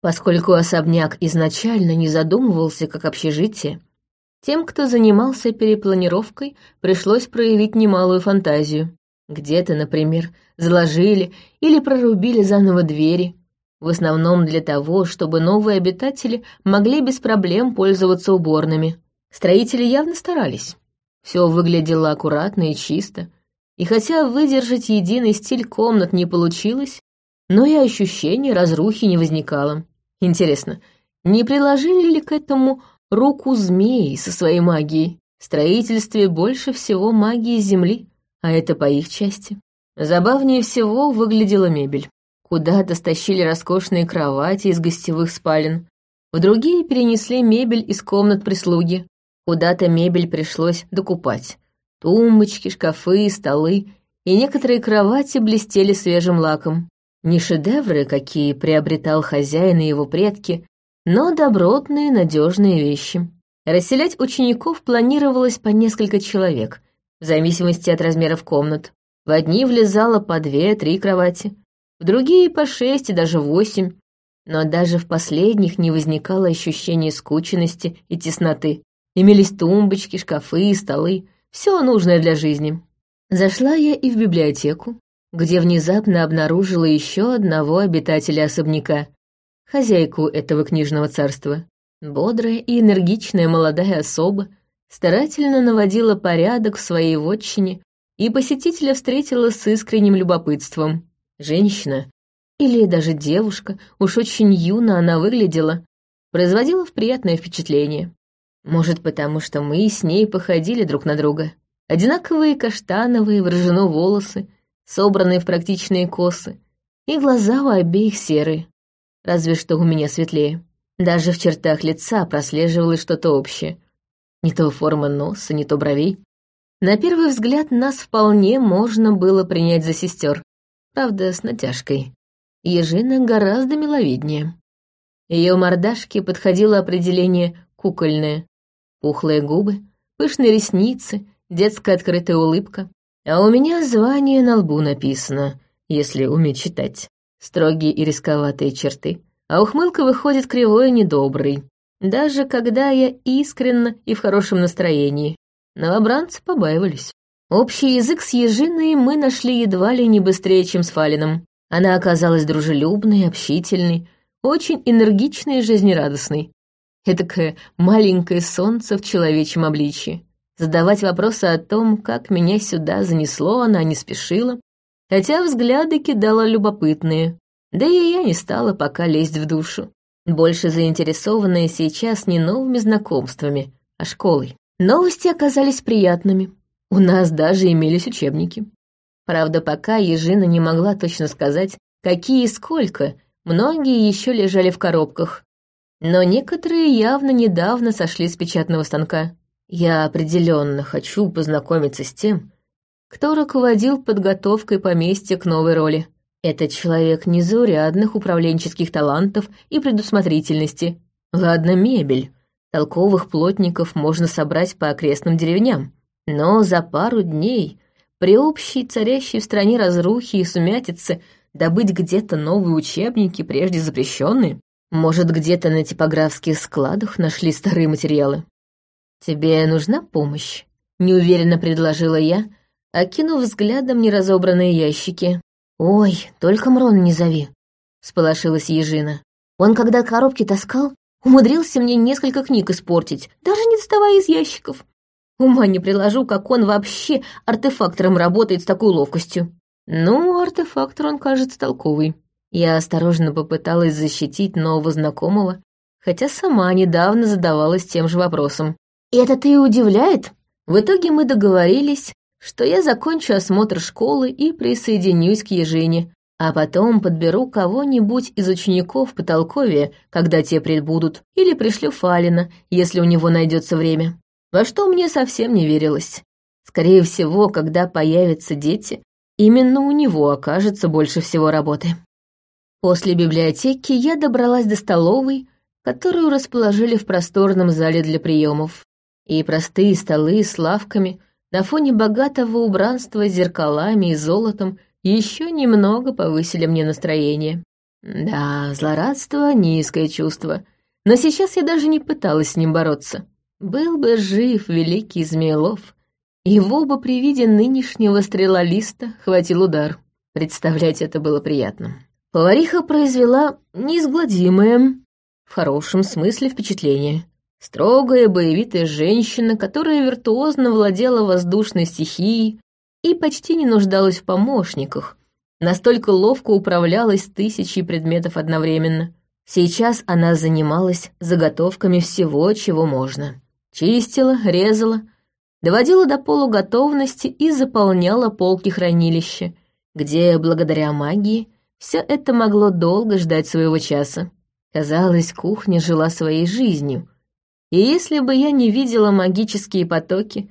Поскольку особняк изначально не задумывался как общежитие, тем, кто занимался перепланировкой, пришлось проявить немалую фантазию. Где-то, например, заложили или прорубили заново двери, в основном для того, чтобы новые обитатели могли без проблем пользоваться уборными. Строители явно старались. Все выглядело аккуратно и чисто, и хотя выдержать единый стиль комнат не получилось, но и ощущения разрухи не возникало. Интересно, не приложили ли к этому руку змеи со своей магией? В строительстве больше всего магии Земли, а это по их части. Забавнее всего выглядела мебель. Куда-то стащили роскошные кровати из гостевых спален, в другие перенесли мебель из комнат прислуги. Куда-то мебель пришлось докупать. Тумбочки, шкафы, столы и некоторые кровати блестели свежим лаком. Не шедевры, какие приобретал хозяин и его предки, но добротные, надежные вещи. Расселять учеников планировалось по несколько человек, в зависимости от размеров комнат. В одни влезало по две-три кровати, в другие по шесть и даже восемь, но даже в последних не возникало ощущения скученности и тесноты. Имелись тумбочки, шкафы столы, все нужное для жизни. Зашла я и в библиотеку, где внезапно обнаружила еще одного обитателя особняка, хозяйку этого книжного царства. Бодрая и энергичная молодая особа старательно наводила порядок в своей вотчине и посетителя встретила с искренним любопытством. Женщина, или даже девушка, уж очень юно она выглядела, производила приятное впечатление. Может, потому что мы с ней походили друг на друга. Одинаковые каштановые, врожено волосы, собранные в практичные косы, и глаза у обеих серые, разве что у меня светлее. Даже в чертах лица прослеживалось что-то общее. Не то форма носа, не то бровей. На первый взгляд нас вполне можно было принять за сестер, правда, с натяжкой. Ежина гораздо миловиднее. Ее мордашке подходило определение «кукольное». Пухлые губы, пышные ресницы, детская открытая улыбка. А у меня звание на лбу написано, если уметь читать. Строгие и рисковатые черты. А ухмылка выходит кривой и недоброй. Даже когда я искренна и в хорошем настроении. Новобранцы побаивались. Общий язык с Ежиной мы нашли едва ли не быстрее, чем с Фалином. Она оказалась дружелюбной, общительной, очень энергичной и жизнерадостной. Этакое маленькое солнце в человечьем обличье. Задавать вопросы о том, как меня сюда занесло, она не спешила, хотя взгляды кидала любопытные. Да и я не стала пока лезть в душу. Больше заинтересованная сейчас не новыми знакомствами, а школой. Новости оказались приятными. У нас даже имелись учебники. Правда, пока Ежина не могла точно сказать, какие и сколько, многие еще лежали в коробках. Но некоторые явно недавно сошли с печатного станка. Я определенно хочу познакомиться с тем, кто руководил подготовкой поместья к новой роли. Это человек незаурядных управленческих талантов и предусмотрительности. Ладно, мебель. Толковых плотников можно собрать по окрестным деревням. Но за пару дней, при общей царящей в стране разрухе и сумятице, добыть где-то новые учебники, прежде запрещенные? Может, где-то на типографских складах нашли старые материалы? «Тебе нужна помощь?» — неуверенно предложила я, окинув взглядом неразобранные ящики. «Ой, только Мрона не зови», — сполошилась Ежина. «Он, когда коробки таскал, умудрился мне несколько книг испортить, даже не доставая из ящиков. Ума не приложу, как он вообще артефактором работает с такой ловкостью». Ну, артефактор он, кажется, толковый. Я осторожно попыталась защитить нового знакомого, хотя сама недавно задавалась тем же вопросом. И это-то и удивляет. В итоге мы договорились, что я закончу осмотр школы и присоединюсь к Ежине, а потом подберу кого-нибудь из учеников потолковее, когда те прибудут, или пришлю Фалина, если у него найдется время. Во что мне совсем не верилось. Скорее всего, когда появятся дети, именно у него окажется больше всего работы. После библиотеки я добралась до столовой, которую расположили в просторном зале для приемов. И простые столы с лавками на фоне богатого убранства с зеркалами и золотом еще немного повысили мне настроение. Да, злорадство — низкое чувство, но сейчас я даже не пыталась с ним бороться. Был бы жив великий Змеелов, его бы при виде нынешнего стрелолиста хватил удар. Представлять это было приятно. Повариха произвела неизгладимое, в хорошем смысле, впечатление. Строгая, боевитая женщина, которая виртуозно владела воздушной стихией и почти не нуждалась в помощниках, настолько ловко управлялась тысячей предметов одновременно. Сейчас она занималась заготовками всего, чего можно. Чистила, резала, доводила до полуготовности и заполняла полки хранилища, где, благодаря магии, все это могло долго ждать своего часа. Казалось, кухня жила своей жизнью, и если бы я не видела магические потоки,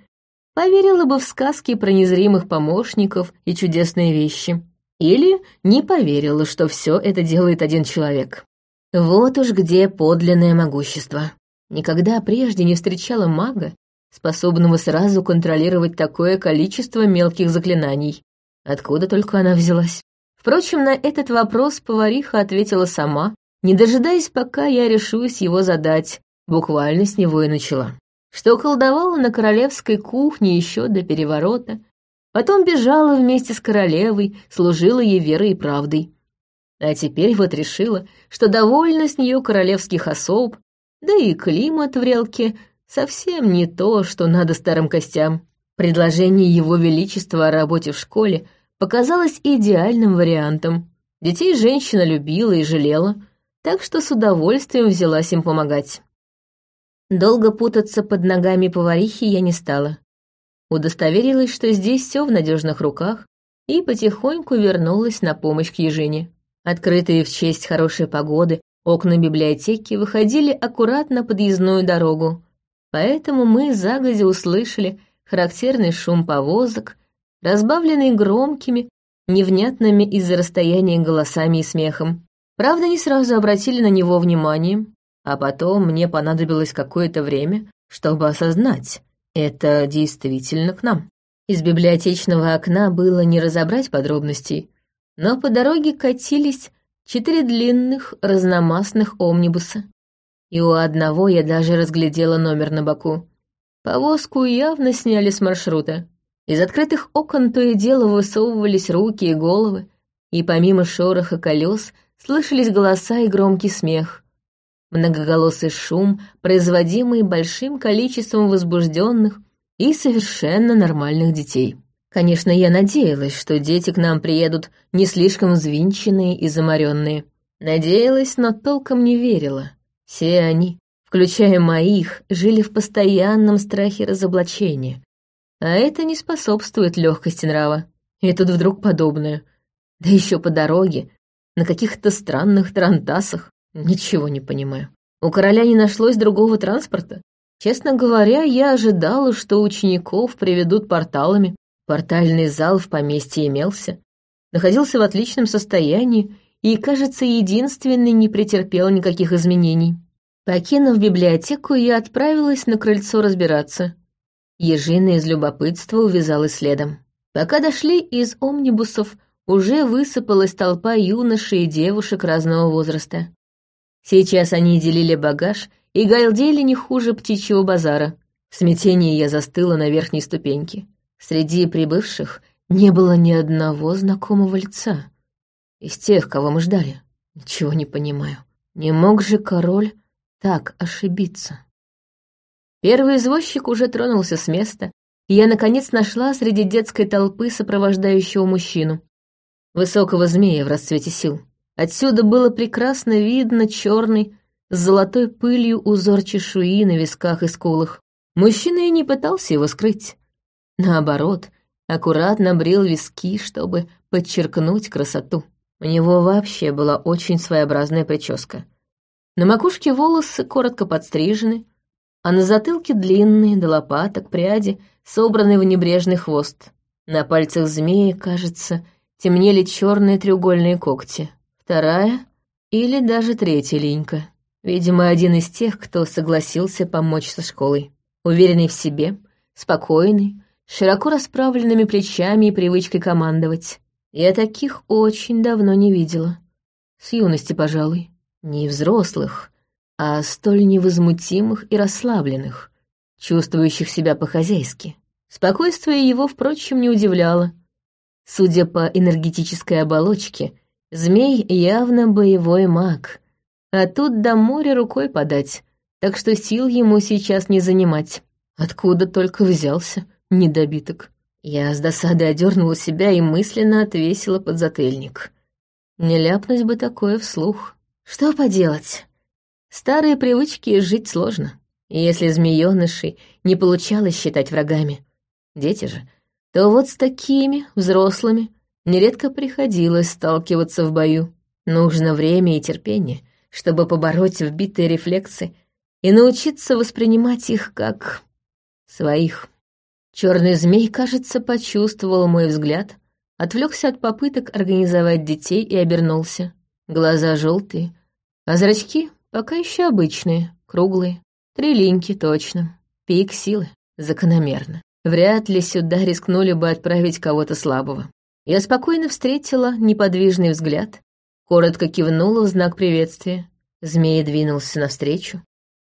поверила бы в сказки про незримых помощников и чудесные вещи. Или не поверила, что все это делает один человек. Вот уж где подлинное могущество. Никогда прежде не встречала мага, способного сразу контролировать такое количество мелких заклинаний. Откуда только она взялась? Впрочем, на этот вопрос повариха ответила сама, не дожидаясь, пока я решусь его задать, буквально с него и начала. Что колдовала на королевской кухне еще до переворота, потом бежала вместе с королевой, служила ей верой и правдой. А теперь вот решила, что довольна с нее королевских особ, да и климат в Релке Совсем не то, что надо старым костям. Предложение Его Величества о работе в школе показалось идеальным вариантом. Детей женщина любила и жалела, так что с удовольствием взялась им помогать. Долго путаться под ногами поварихи я не стала. Удостоверилась, что здесь все в надежных руках, и потихоньку вернулась на помощь к Ежине. Открытые в честь хорошей погоды окна библиотеки выходили аккуратно подъездную дорогу, Поэтому мы загодя услышали характерный шум повозок, разбавленный громкими, невнятными из-за расстояния голосами и смехом. Правда, не сразу обратили на него внимание, а потом мне понадобилось какое-то время, чтобы осознать, это действительно к нам. Из библиотечного окна было не разобрать подробностей, но по дороге катились четыре длинных разномастных омнибуса и у одного я даже разглядела номер на боку. Повозку явно сняли с маршрута. Из открытых окон то и дело высовывались руки и головы, и помимо шороха колес слышались голоса и громкий смех. Многоголосый шум, производимый большим количеством возбужденных и совершенно нормальных детей. Конечно, я надеялась, что дети к нам приедут не слишком взвинченные и заморенные. Надеялась, но толком не верила. Все они, включая моих, жили в постоянном страхе разоблачения. А это не способствует легкости нрава. И тут вдруг подобное. Да еще по дороге, на каких-то странных тарантасах. Ничего не понимаю. У короля не нашлось другого транспорта. Честно говоря, я ожидала, что учеников приведут порталами. Портальный зал в поместье имелся. Находился в отличном состоянии и, кажется, единственный не претерпел никаких изменений. Покинув библиотеку, я отправилась на крыльцо разбираться. Ежина из любопытства увязалась следом. Пока дошли из омнибусов, уже высыпалась толпа юношей и девушек разного возраста. Сейчас они делили багаж и галдели не хуже птичьего базара. В смятении я застыла на верхней ступеньке. Среди прибывших не было ни одного знакомого лица. Из тех, кого мы ждали. Ничего не понимаю. Не мог же король так ошибиться? Первый извозчик уже тронулся с места, и я, наконец, нашла среди детской толпы сопровождающего мужчину. высокого змея в расцвете сил. Отсюда было прекрасно видно черный с золотой пылью узор чешуи на висках и скулах. Мужчина и не пытался его скрыть. Наоборот, аккуратно брил виски, чтобы подчеркнуть красоту. У него вообще была очень своеобразная прическа. На макушке волосы коротко подстрижены, а на затылке длинные, до лопаток, пряди, собранные в небрежный хвост. На пальцах змеи, кажется, темнели черные треугольные когти. Вторая или даже третья линька. Видимо, один из тех, кто согласился помочь со школой. Уверенный в себе, спокойный, широко расправленными плечами и привычкой командовать. Я таких очень давно не видела. С юности, пожалуй. Не взрослых, а столь невозмутимых и расслабленных, чувствующих себя по-хозяйски. Спокойствие его, впрочем, не удивляло. Судя по энергетической оболочке, змей явно боевой маг, а тут до моря рукой подать, так что сил ему сейчас не занимать. Откуда только взялся недобиток. Я с досадой одернула себя и мысленно отвесила подзатыльник. Не ляпнуть бы такое вслух. Что поделать? Старые привычки жить сложно. если змеёнышей не получалось считать врагами, дети же, то вот с такими, взрослыми, нередко приходилось сталкиваться в бою. Нужно время и терпение, чтобы побороть вбитые рефлексы и научиться воспринимать их как своих. Черный змей, кажется, почувствовал мой взгляд, отвлекся от попыток организовать детей и обернулся. Глаза желтые, а зрачки пока еще обычные, круглые. Три линьки точно. Пик силы. Закономерно. Вряд ли сюда рискнули бы отправить кого-то слабого. Я спокойно встретила неподвижный взгляд, коротко кивнула в знак приветствия. Змей двинулся навстречу.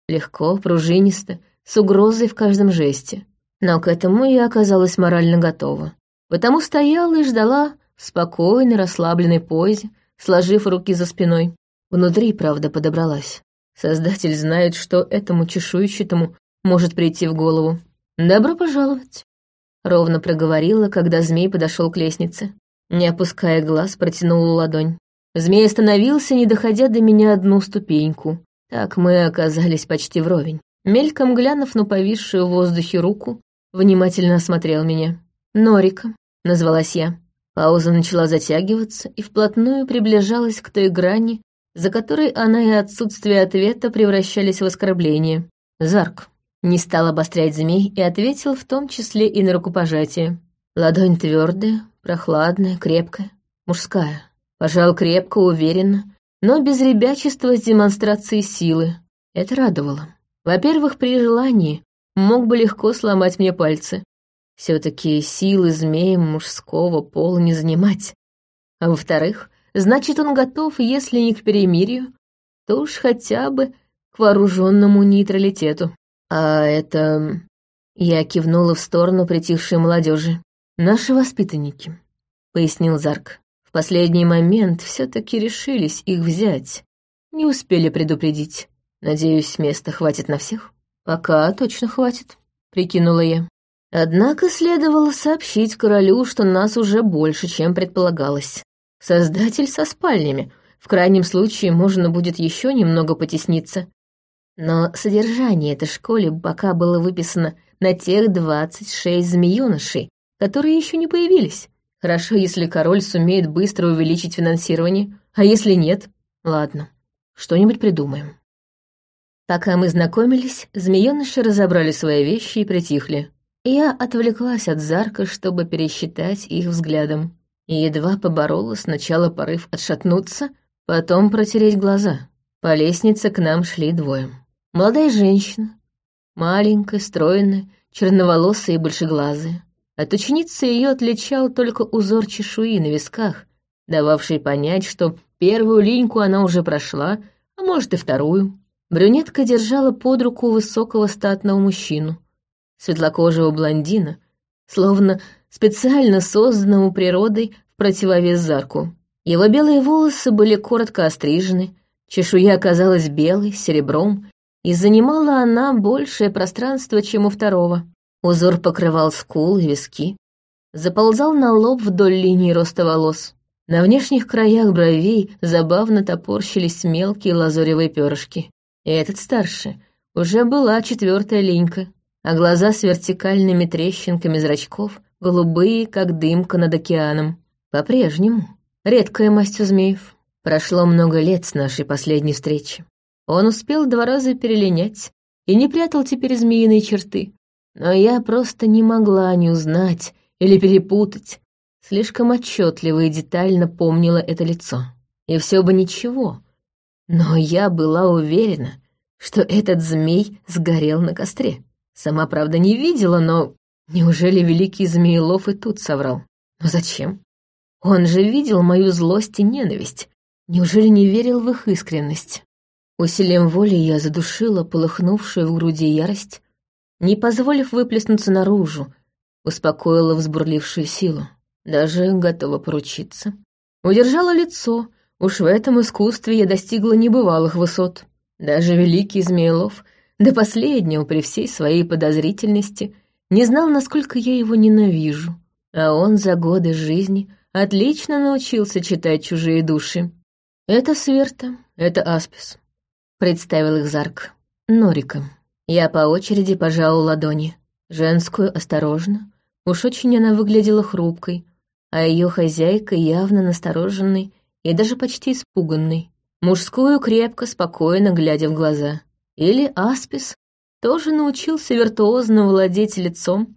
Легко, пружинисто, с угрозой в каждом жесте. Но к этому я оказалась морально готова. Потому стояла и ждала в спокойной, расслабленной позе, сложив руки за спиной. Внутри, правда, подобралась. Создатель знает, что этому чешуйчатому может прийти в голову. «Добро пожаловать», — ровно проговорила, когда змей подошел к лестнице. Не опуская глаз, протянула ладонь. Змей остановился, не доходя до меня одну ступеньку. Так мы оказались почти вровень. Мельком глянув на повисшую в воздухе руку, внимательно осмотрел меня. «Норика», — назвалась я. Пауза начала затягиваться и вплотную приближалась к той грани, за которой она и отсутствие ответа превращались в оскорбление. Зарк. Не стал обострять змей и ответил в том числе и на рукопожатие. Ладонь твердая, прохладная, крепкая, мужская. Пожал крепко, уверенно, но без ребячества с демонстрацией силы. Это радовало. Во-первых, при желании мог бы легко сломать мне пальцы. Все-таки силы змеем мужского пола не занимать. А во-вторых, значит, он готов, если не к перемирию, то уж хотя бы к вооруженному нейтралитету. А это... Я кивнула в сторону притихшей молодежи. «Наши воспитанники», — пояснил Зарк. «В последний момент все-таки решились их взять. Не успели предупредить. Надеюсь, места хватит на всех?» «Пока точно хватит», — прикинула я. Однако следовало сообщить королю, что нас уже больше, чем предполагалось. Создатель со спальнями. В крайнем случае можно будет еще немного потесниться. Но содержание этой школы пока было выписано на тех двадцать шесть змеёнышей, которые еще не появились. Хорошо, если король сумеет быстро увеличить финансирование, а если нет, ладно, что-нибудь придумаем. Пока мы знакомились, змеёныши разобрали свои вещи и притихли. Я отвлеклась от Зарка, чтобы пересчитать их взглядом. И едва поборола сначала порыв отшатнуться, потом протереть глаза. По лестнице к нам шли двое. Молодая женщина, маленькая, стройная, черноволосая и большеглазая. От ученицы ее отличал только узор чешуи на висках, дававший понять, что первую линьку она уже прошла, а может и вторую. Брюнетка держала под руку высокого статного мужчину, светлокожего блондина, словно специально созданному природой в противовес Зарку. Его белые волосы были коротко острижены, чешуя оказалась белой, серебром, и занимала она большее пространство, чем у второго. Узор покрывал скулы и виски, заползал на лоб вдоль линии роста волос. На внешних краях бровей забавно топорщились мелкие лазоревые перышки. Этот старше. Уже была четвертая линька, а глаза с вертикальными трещинками зрачков, голубые, как дымка над океаном. По-прежнему. Редкая масть у змеев. Прошло много лет с нашей последней встречи. Он успел два раза перелинять и не прятал теперь змеиные черты. Но я просто не могла не узнать или перепутать. Слишком отчетливо и детально помнила это лицо. И все бы ничего. Но я была уверена, что этот змей сгорел на костре. Сама, правда, не видела, но неужели великий змеелов и тут соврал? Но зачем? Он же видел мою злость и ненависть. Неужели не верил в их искренность? Усилием воли я задушила полыхнувшую в груди ярость, не позволив выплеснуться наружу, успокоила взбурлившую силу. Даже готова поручиться. Удержала лицо, уж в этом искусстве я достигла небывалых высот. Даже великий Змеелов, до последнего при всей своей подозрительности, не знал, насколько я его ненавижу. А он за годы жизни отлично научился читать чужие души. Это Сверта, это Аспис. Представил их Зарк. Норика. Я по очереди пожала ладони. Женскую осторожно. Уж очень она выглядела хрупкой, а ее хозяйка явно настороженной и даже почти испуганной. Мужскую крепко, спокойно глядя в глаза. Или Аспис тоже научился виртуозно владеть лицом,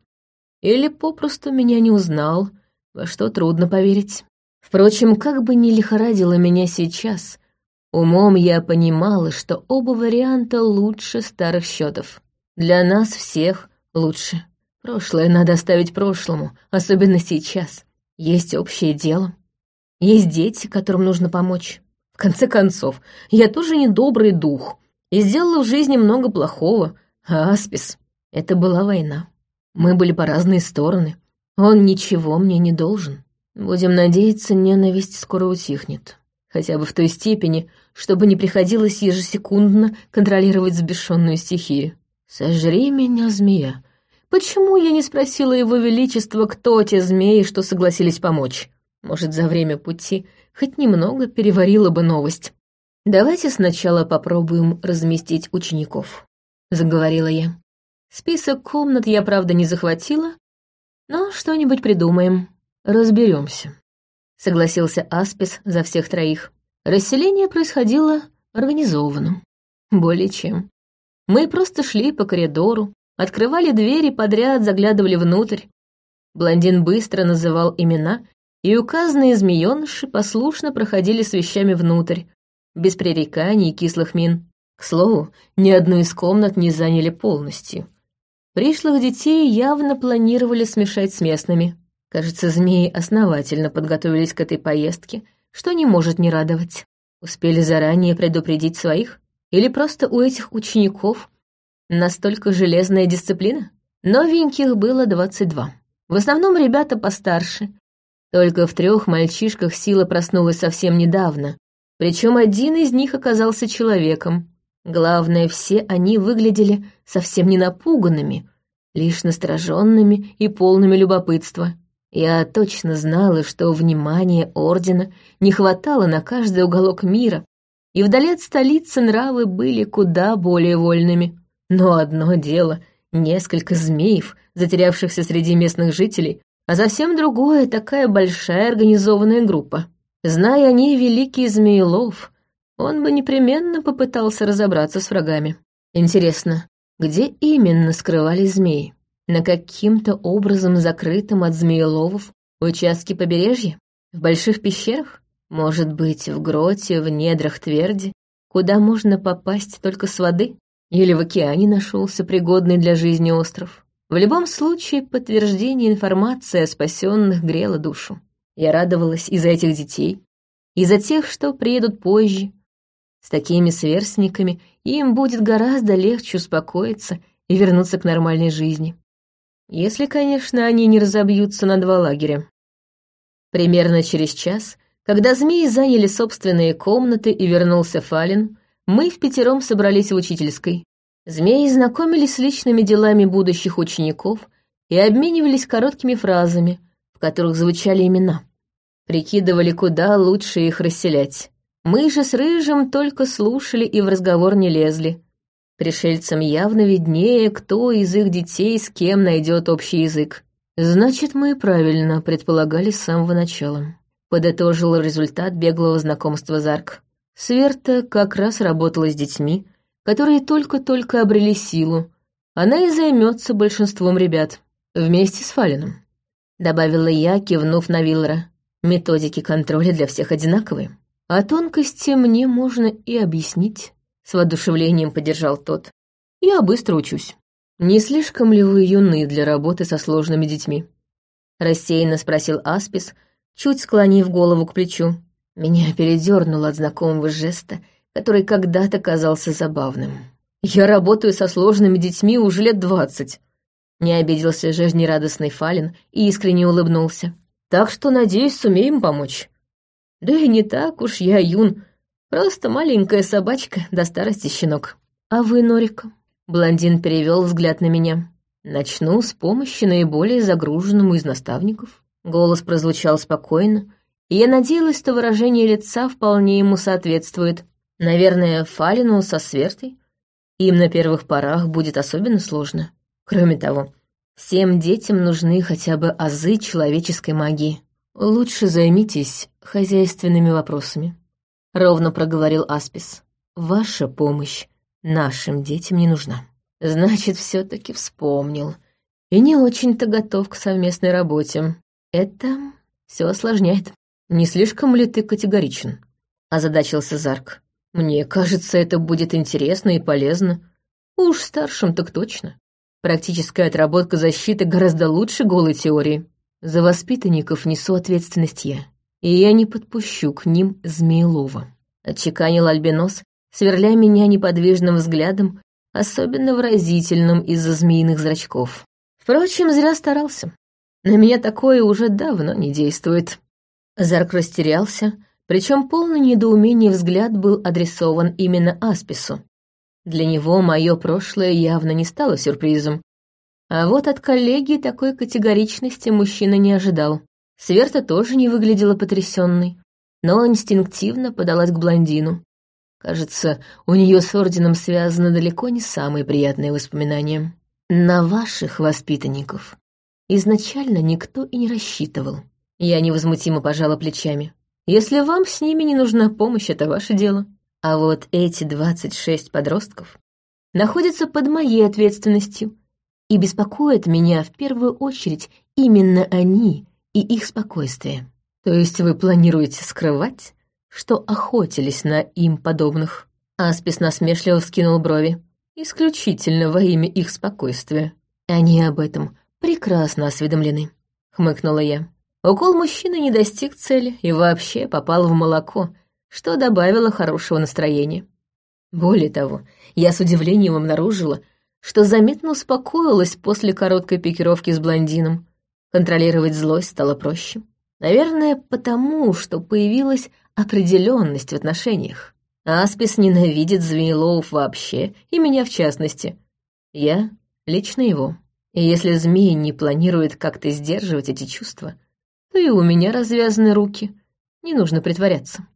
или попросту меня не узнал, во что трудно поверить. Впрочем, как бы ни лихорадило меня сейчас, умом я понимала, что оба варианта лучше старых счетов. Для нас всех лучше. Прошлое надо оставить прошлому, особенно сейчас. Есть общее дело. Есть дети, которым нужно помочь. В конце концов, я тоже не добрый дух и сделала в жизни много плохого, а Аспис — это была война. Мы были по разные стороны. Он ничего мне не должен. Будем надеяться, ненависть скоро утихнет. Хотя бы в той степени, чтобы не приходилось ежесекундно контролировать сбешенную стихию. Сожри меня, змея, Почему я не спросила его величества, кто те змеи, что согласились помочь? Может, за время пути хоть немного переварила бы новость. «Давайте сначала попробуем разместить учеников», — заговорила я. «Список комнат я, правда, не захватила, но что-нибудь придумаем, разберемся», — согласился Аспис за всех троих. Расселение происходило организованно. Более чем. Мы просто шли по коридору, Открывали двери подряд, заглядывали внутрь. Блондин быстро называл имена, и указанные змеёныши послушно проходили с вещами внутрь, без пререканий и кислых мин. К слову, ни одну из комнат не заняли полностью. Пришлых детей явно планировали смешать с местными. Кажется, змеи основательно подготовились к этой поездке, что не может не радовать. Успели заранее предупредить своих? Или просто у этих учеников Настолько железная дисциплина? Новеньких было двадцать два. В основном ребята постарше. Только в трех мальчишках сила проснулась совсем недавно. Причем один из них оказался человеком. Главное, все они выглядели совсем не напуганными, лишь настороженными и полными любопытства. Я точно знала, что внимания Ордена не хватало на каждый уголок мира, и вдали от столицы нравы были куда более вольными. Но одно дело — несколько змеев, затерявшихся среди местных жителей, а совсем другое — такая большая организованная группа. Зная они великий змеелов, он бы непременно попытался разобраться с врагами. Интересно, где именно скрывались змеи? На каким-то образом закрытом от змееловов участке побережья? В больших пещерах? Может быть, в гроте, в недрах тверди, куда можно попасть только с воды? Или в океане нашелся пригодный для жизни остров. В любом случае, подтверждение информации о спасенных грело душу. Я радовалась и за этих детей, и за тех, что приедут позже. С такими сверстниками им будет гораздо легче успокоиться и вернуться к нормальной жизни. Если, конечно, они не разобьются на два лагеря. Примерно через час, когда змеи заняли собственные комнаты и вернулся Фалин, мы в пятером собрались в учительской. Змеи знакомились с личными делами будущих учеников и обменивались короткими фразами, в которых звучали имена. Прикидывали, куда лучше их расселять. Мы же с Рыжим только слушали и в разговор не лезли. Пришельцам явно виднее, кто из их детей с кем найдет общий язык. Значит, мы правильно предполагали с самого начала. Подытожил результат беглого знакомства Зарк. Сверта как раз работала с детьми, которые только-только обрели силу. Она и займется большинством ребят. Вместе с Фалином. Добавила я, кивнув на Виллера. Методики контроля для всех одинаковые. А тонкости мне можно и объяснить. С воодушевлением поддержал тот. Я быстро учусь. Не слишком ли вы юны для работы со сложными детьми? Рассеянно спросил Аспис, чуть склонив голову к плечу. Меня передернуло от знакомого жеста, который когда-то казался забавным. «Я работаю со сложными детьми уже лет двадцать», — не обиделся жизнерадостный Фалин и искренне улыбнулся. «Так что, надеюсь, сумеем помочь. Да и не так уж я юн, просто маленькая собачка до старости щенок. А вы, Норика?» Блондин перевел взгляд на меня. «Начну с помощи наиболее загруженному из наставников». Голос прозвучал спокойно, и я надеялась, что выражение лица вполне ему соответствует. Наверное, Фалину со Свертой. Им на первых порах будет особенно сложно. Кроме того, всем детям нужны хотя бы азы человеческой магии. Лучше займитесь хозяйственными вопросами. Ровно проговорил Аспис. Ваша помощь нашим детям не нужна. Значит, все таки вспомнил. И не очень-то готов к совместной работе. Это все осложняет. «Не слишком ли ты категоричен?» — озадачился Зарк. «Мне кажется, это будет интересно и полезно. Уж старшим так точно. Практическая отработка защиты гораздо лучше голой теории. За воспитанников несу ответственность я, и я не подпущу к ним Змеелова», — отчеканил Альбинос, сверля меня неподвижным взглядом, особенно выразительным из-за змеиных зрачков. Впрочем, зря старался. На меня такое уже давно не действует. Зарк растерялся, причем полный недоумения взгляд был адресован именно Аспису. Для него мое прошлое явно не стало сюрпризом. А вот от коллеги такой категоричности мужчина не ожидал. Сверта тоже не выглядела потрясенной, но инстинктивно подалась к блондину. Кажется, у нее с орденом связаны далеко не самые приятные воспоминания. На ваших воспитанников изначально никто и не рассчитывал. Я невозмутимо пожала плечами. Если вам с ними не нужна помощь, это ваше дело. А вот эти двадцать шесть подростков находятся под моей ответственностью и беспокоят меня в первую очередь именно они и их спокойствие. То есть вы планируете скрывать, что охотились на им подобных? Аспис насмешливо вскинул брови. Исключительно во имя их спокойствия. Они об этом прекрасно осведомлены, хмыкнула я. Укол мужчины не достиг цели и вообще попал в молоко, что добавило хорошего настроения. Более того, я с удивлением обнаружила, что заметно успокоилась после короткой пикировки с блондином. Контролировать злость стало проще. Наверное, потому, что появилась определенность в отношениях. Аспис ненавидит Змеелоуф вообще, и меня в частности. Я лично его. И если змеи не планирует как-то сдерживать эти чувства, то и у меня развязаны руки. Не нужно притворяться.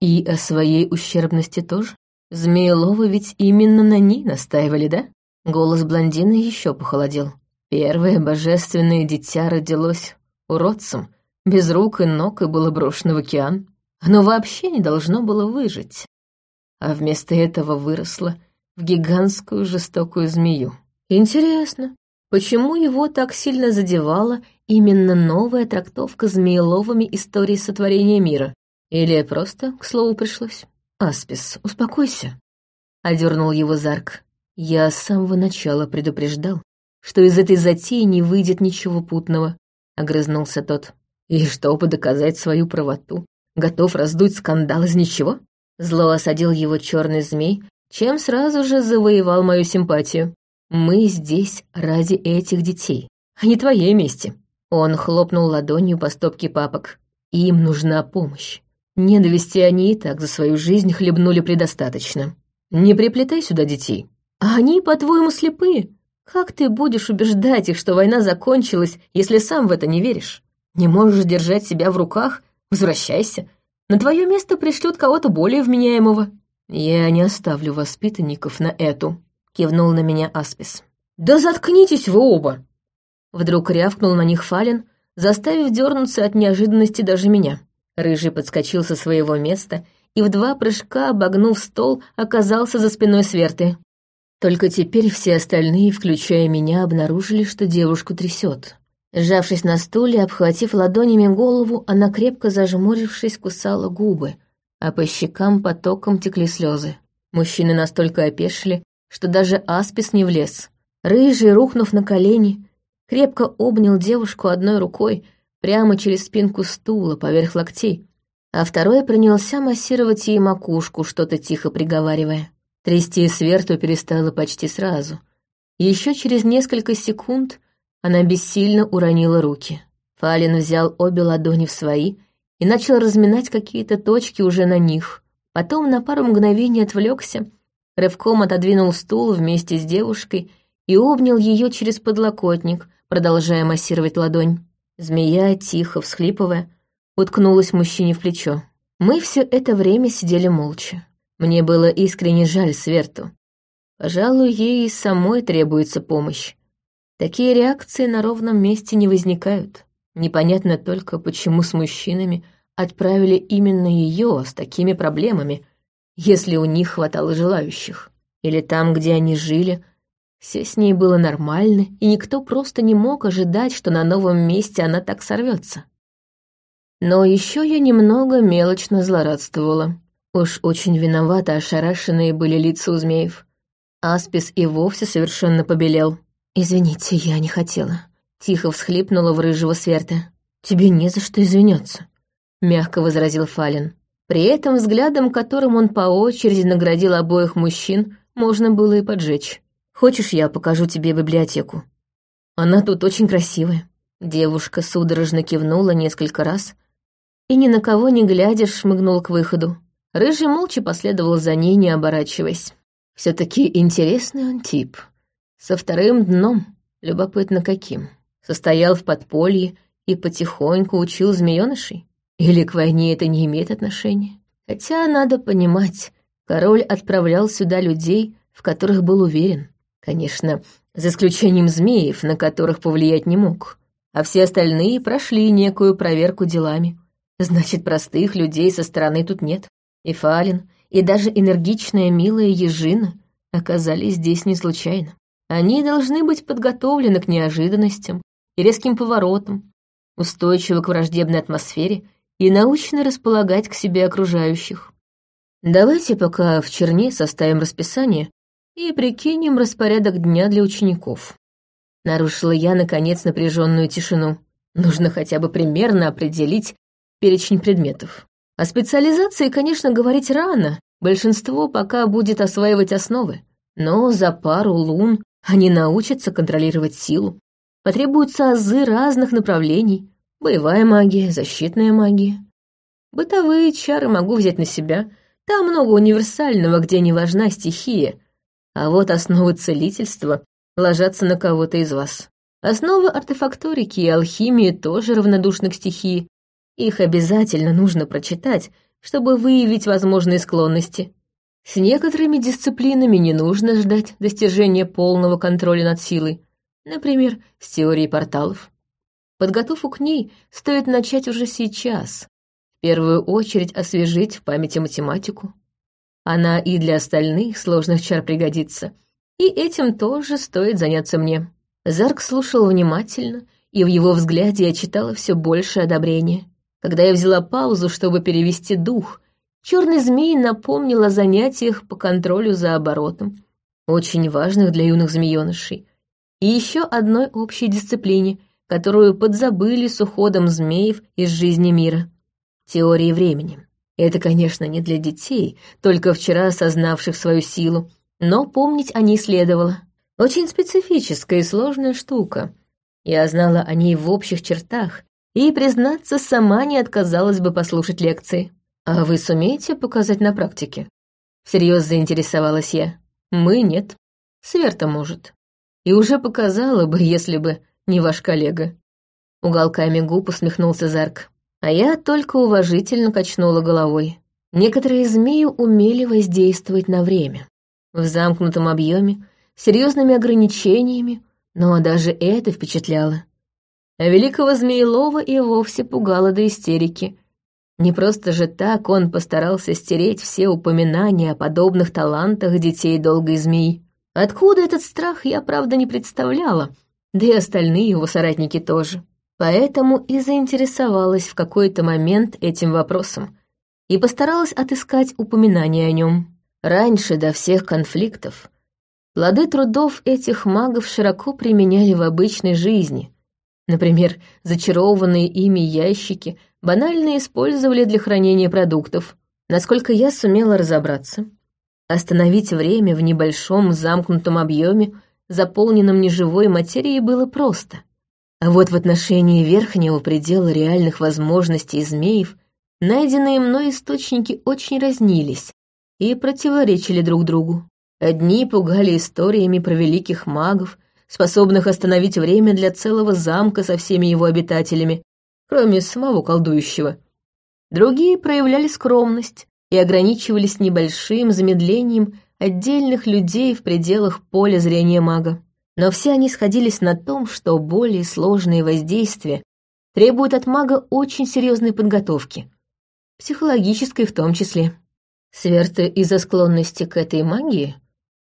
И о своей ущербности тоже. Змееловы ведь именно на ней настаивали, да? Голос блондина еще похолодел. Первое божественное дитя родилось уродцем, без рук и ног и было брошено в океан. Оно вообще не должно было выжить. А вместо этого выросло в гигантскую жестокую змею. Интересно, почему его так сильно задевало именно новая трактовка Змееловыми истории сотворения мира. Или просто, к слову, пришлось. «Аспис, успокойся», — одернул его Зарк. «Я с самого начала предупреждал, что из этой затеи не выйдет ничего путного», — огрызнулся тот. «И чтобы доказать свою правоту, готов раздуть скандал из ничего?» Зло осадил его черный змей, чем сразу же завоевал мою симпатию. «Мы здесь ради этих детей, а не твоей мести». Он хлопнул ладонью по стопке папок. Им нужна помощь. Ненависти они и так за свою жизнь хлебнули предостаточно. Не приплетай сюда детей. А они, по-твоему, слепые? Как ты будешь убеждать их, что война закончилась, если сам в это не веришь? Не можешь держать себя в руках, Возвращайся. На твое место пришлют кого-то более вменяемого». «Я не оставлю воспитанников на эту», — кивнул на меня Аспис. «Да заткнитесь вы оба!» Вдруг рявкнул на них Фален, заставив дернуться от неожиданности даже меня. Рыжий подскочил со своего места и в два прыжка, обогнув стол, оказался за спиной Сверты. Только теперь все остальные, включая меня, обнаружили, что девушку трясет. Сжавшись на стуле, обхватив ладонями голову, она, крепко зажмурившись, кусала губы, а по щекам потоком текли слезы. Мужчины настолько опешили, что даже Аспис не влез. Рыжий, рухнув на колени, крепко обнял девушку одной рукой прямо через спинку стула поверх локтей, а второй принялся массировать ей макушку, что-то тихо приговаривая. Трясти сверту перестала почти сразу. Еще через несколько секунд она бессильно уронила руки. Фалин взял обе ладони в свои и начал разминать какие-то точки уже на них. Потом на пару мгновений отвлекся, рывком отодвинул стул вместе с девушкой и обнял ее через подлокотник, продолжая массировать ладонь. Змея, тихо всхлипывая, уткнулась мужчине в плечо. Мы все это время сидели молча. Мне было искренне жаль Сверту. Пожалуй, ей и самой требуется помощь. Такие реакции на ровном месте не возникают. Непонятно только, почему с мужчинами отправили именно ее с такими проблемами, если у них хватало желающих. Или там, где они жили, все с ней было нормально, и никто просто не мог ожидать, что на новом месте она так сорвется. Но еще я немного мелочно злорадствовала. Уж очень виновато ошарашенные были лица у змеев. Аспис и вовсе совершенно побелел. «Извините, я не хотела», — тихо всхлипнула в рыжего сверта. «Тебе не за что извиняться», — мягко возразил Фалин. При этом взглядом, которым он по очереди наградил обоих мужчин, можно было и поджечь. «Хочешь, я покажу тебе библиотеку? Она тут очень красивая». Девушка судорожно кивнула несколько раз и, ни на кого не глядя, шмыгнула к выходу. Рыжий молча последовал за ней, не оборачиваясь. все таки интересный он тип. Со вторым дном, любопытно каким. Состоял в подполье и потихоньку учил змеёнышей. Или к войне это не имеет отношения? Хотя, надо понимать, король отправлял сюда людей, в которых был уверен. Конечно, за исключением змеев, на которых повлиять не мог. А все остальные прошли некую проверку делами. Значит, простых людей со стороны тут нет. И Фалин, и даже энергичная милая Ежина оказались здесь не случайно. Они должны быть подготовлены к неожиданностям и резким поворотам, устойчивы к враждебной атмосфере и научно располагать к себе окружающих. Давайте пока в черне составим расписание и прикинем распорядок дня для учеников. Нарушила я, наконец, напряженную тишину. Нужно хотя бы примерно определить перечень предметов. О специализации, конечно, говорить рано, большинство пока будет осваивать основы, но за пару лун они научатся контролировать силу. Потребуются азы разных направлений, боевая магия, защитная магия. Бытовые чары могу взять на себя, там много универсального, где не важна стихия, а вот основы целительства ложатся на кого-то из вас. Основы артефакторики и алхимии тоже равнодушны к стихии, их обязательно нужно прочитать, чтобы выявить возможные склонности. С некоторыми дисциплинами не нужно ждать достижения полного контроля над силой, например, с теорией порталов. Подготовку к ней стоит начать уже сейчас. В первую очередь освежить в памяти математику. Она и для остальных сложных чар пригодится, и этим тоже стоит заняться мне. Зарк слушал внимательно, и в его взгляде я читала все больше одобрения. Когда я взяла паузу, чтобы перевести дух, черный змей напомнил о занятиях по контролю за оборотом, очень важных для юных змеёнышей, и еще одной общей дисциплине, которую подзабыли с уходом змеев из жизни мира — теории времени. Это, конечно, не для детей, только вчера осознавших свою силу, но помнить о ней следовало. Очень специфическая и сложная штука. Я знала о ней в общих чертах, и, признаться, сама не отказалась бы послушать лекции. «А вы сумеете показать на практике?» Всерьез заинтересовалась я. «Мы нет. Сверта может. И уже показала бы, если бы не ваш коллега». Уголками губ усмехнулся Зарк. А я только уважительно качнула головой. Некоторые змеи умели воздействовать на время. В замкнутом объеме, серьезными ограничениями, но даже это впечатляло. А великого змеелова и вовсе пугало до истерики. Не просто же так он постарался стереть все упоминания о подобных талантах детей долгой змеи. Откуда этот страх, я, правда, не представляла, да и остальные его соратники тоже. Поэтому и заинтересовалась в какой-то момент этим вопросом и постаралась отыскать упоминания о нем. Раньше, до всех конфликтов, плоды трудов этих магов широко применяли в обычной жизни. Например, зачарованные ими ящики банально использовали для хранения продуктов. Насколько я сумела разобраться, остановить время в небольшом замкнутом объеме заполненном неживой материей, было просто. А вот в отношении верхнего предела реальных возможностей змеев найденные мной источники очень разнились и противоречили друг другу. Одни пугали историями про великих магов, способных остановить время для целого замка со всеми его обитателями, кроме самого колдующего. Другие проявляли скромность и ограничивались небольшим замедлением отдельных людей в пределах поля зрения мага. Но все они сходились на том, что более сложные воздействия требуют от мага очень серьезной подготовки, психологической в том числе. Сверта из-за склонности к этой магии,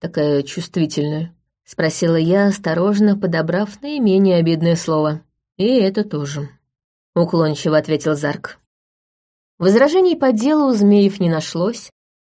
такая чувствительная, спросила я, осторожно подобрав наименее обидное слово. И это тоже. Уклончиво ответил Зарк. Возражений по делу у змеев не нашлось,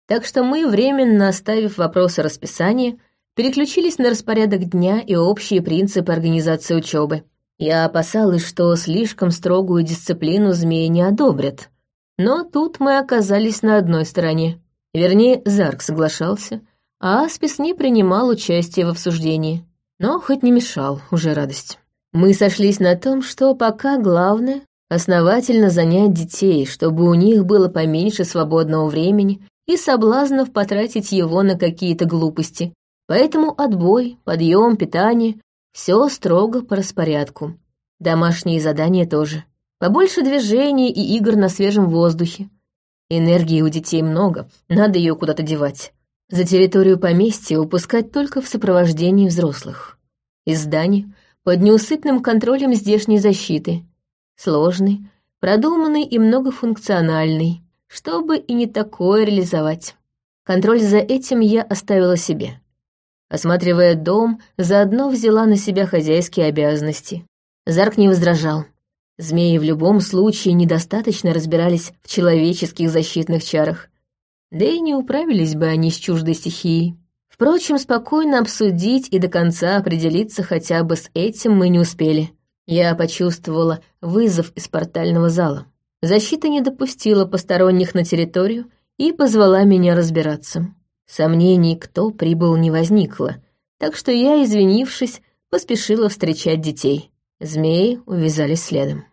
так что мы, временно оставив вопросы расписания, переключились на распорядок дня и общие принципы организации учебы. Я опасалась, что слишком строгую дисциплину змеи не одобрят. Но тут мы оказались на одной стороне. Вернее, Зарк соглашался, а Аспис не принимал участия в обсуждении. Но хоть не мешал, уже радость. Мы сошлись на том, что пока главное — основательно занять детей, чтобы у них было поменьше свободного времени и соблазнов потратить его на какие-то глупости. Поэтому отбой, подъем, питание — все строго по распорядку. Домашние задания тоже. Побольше движений и игр на свежем воздухе. Энергии у детей много, надо ее куда-то девать. За территорию поместья упускать только в сопровождении взрослых. Из здания под неусыпным контролем здешней защиты. Сложный, продуманный и многофункциональный чтобы и не такое реализовать. Контроль за этим я оставила себе. Осматривая дом, заодно взяла на себя хозяйские обязанности. Зарк не возражал. Змеи в любом случае недостаточно разбирались в человеческих защитных чарах. Да и не управились бы они с чуждой стихией. Впрочем, спокойно обсудить и до конца определиться хотя бы с этим мы не успели. Я почувствовала вызов из портального зала. Защита не допустила посторонних на территорию и позвала меня разбираться. Сомнений, кто прибыл, не возникло, так что я, извинившись, поспешила встречать детей. Змеи увязались следом.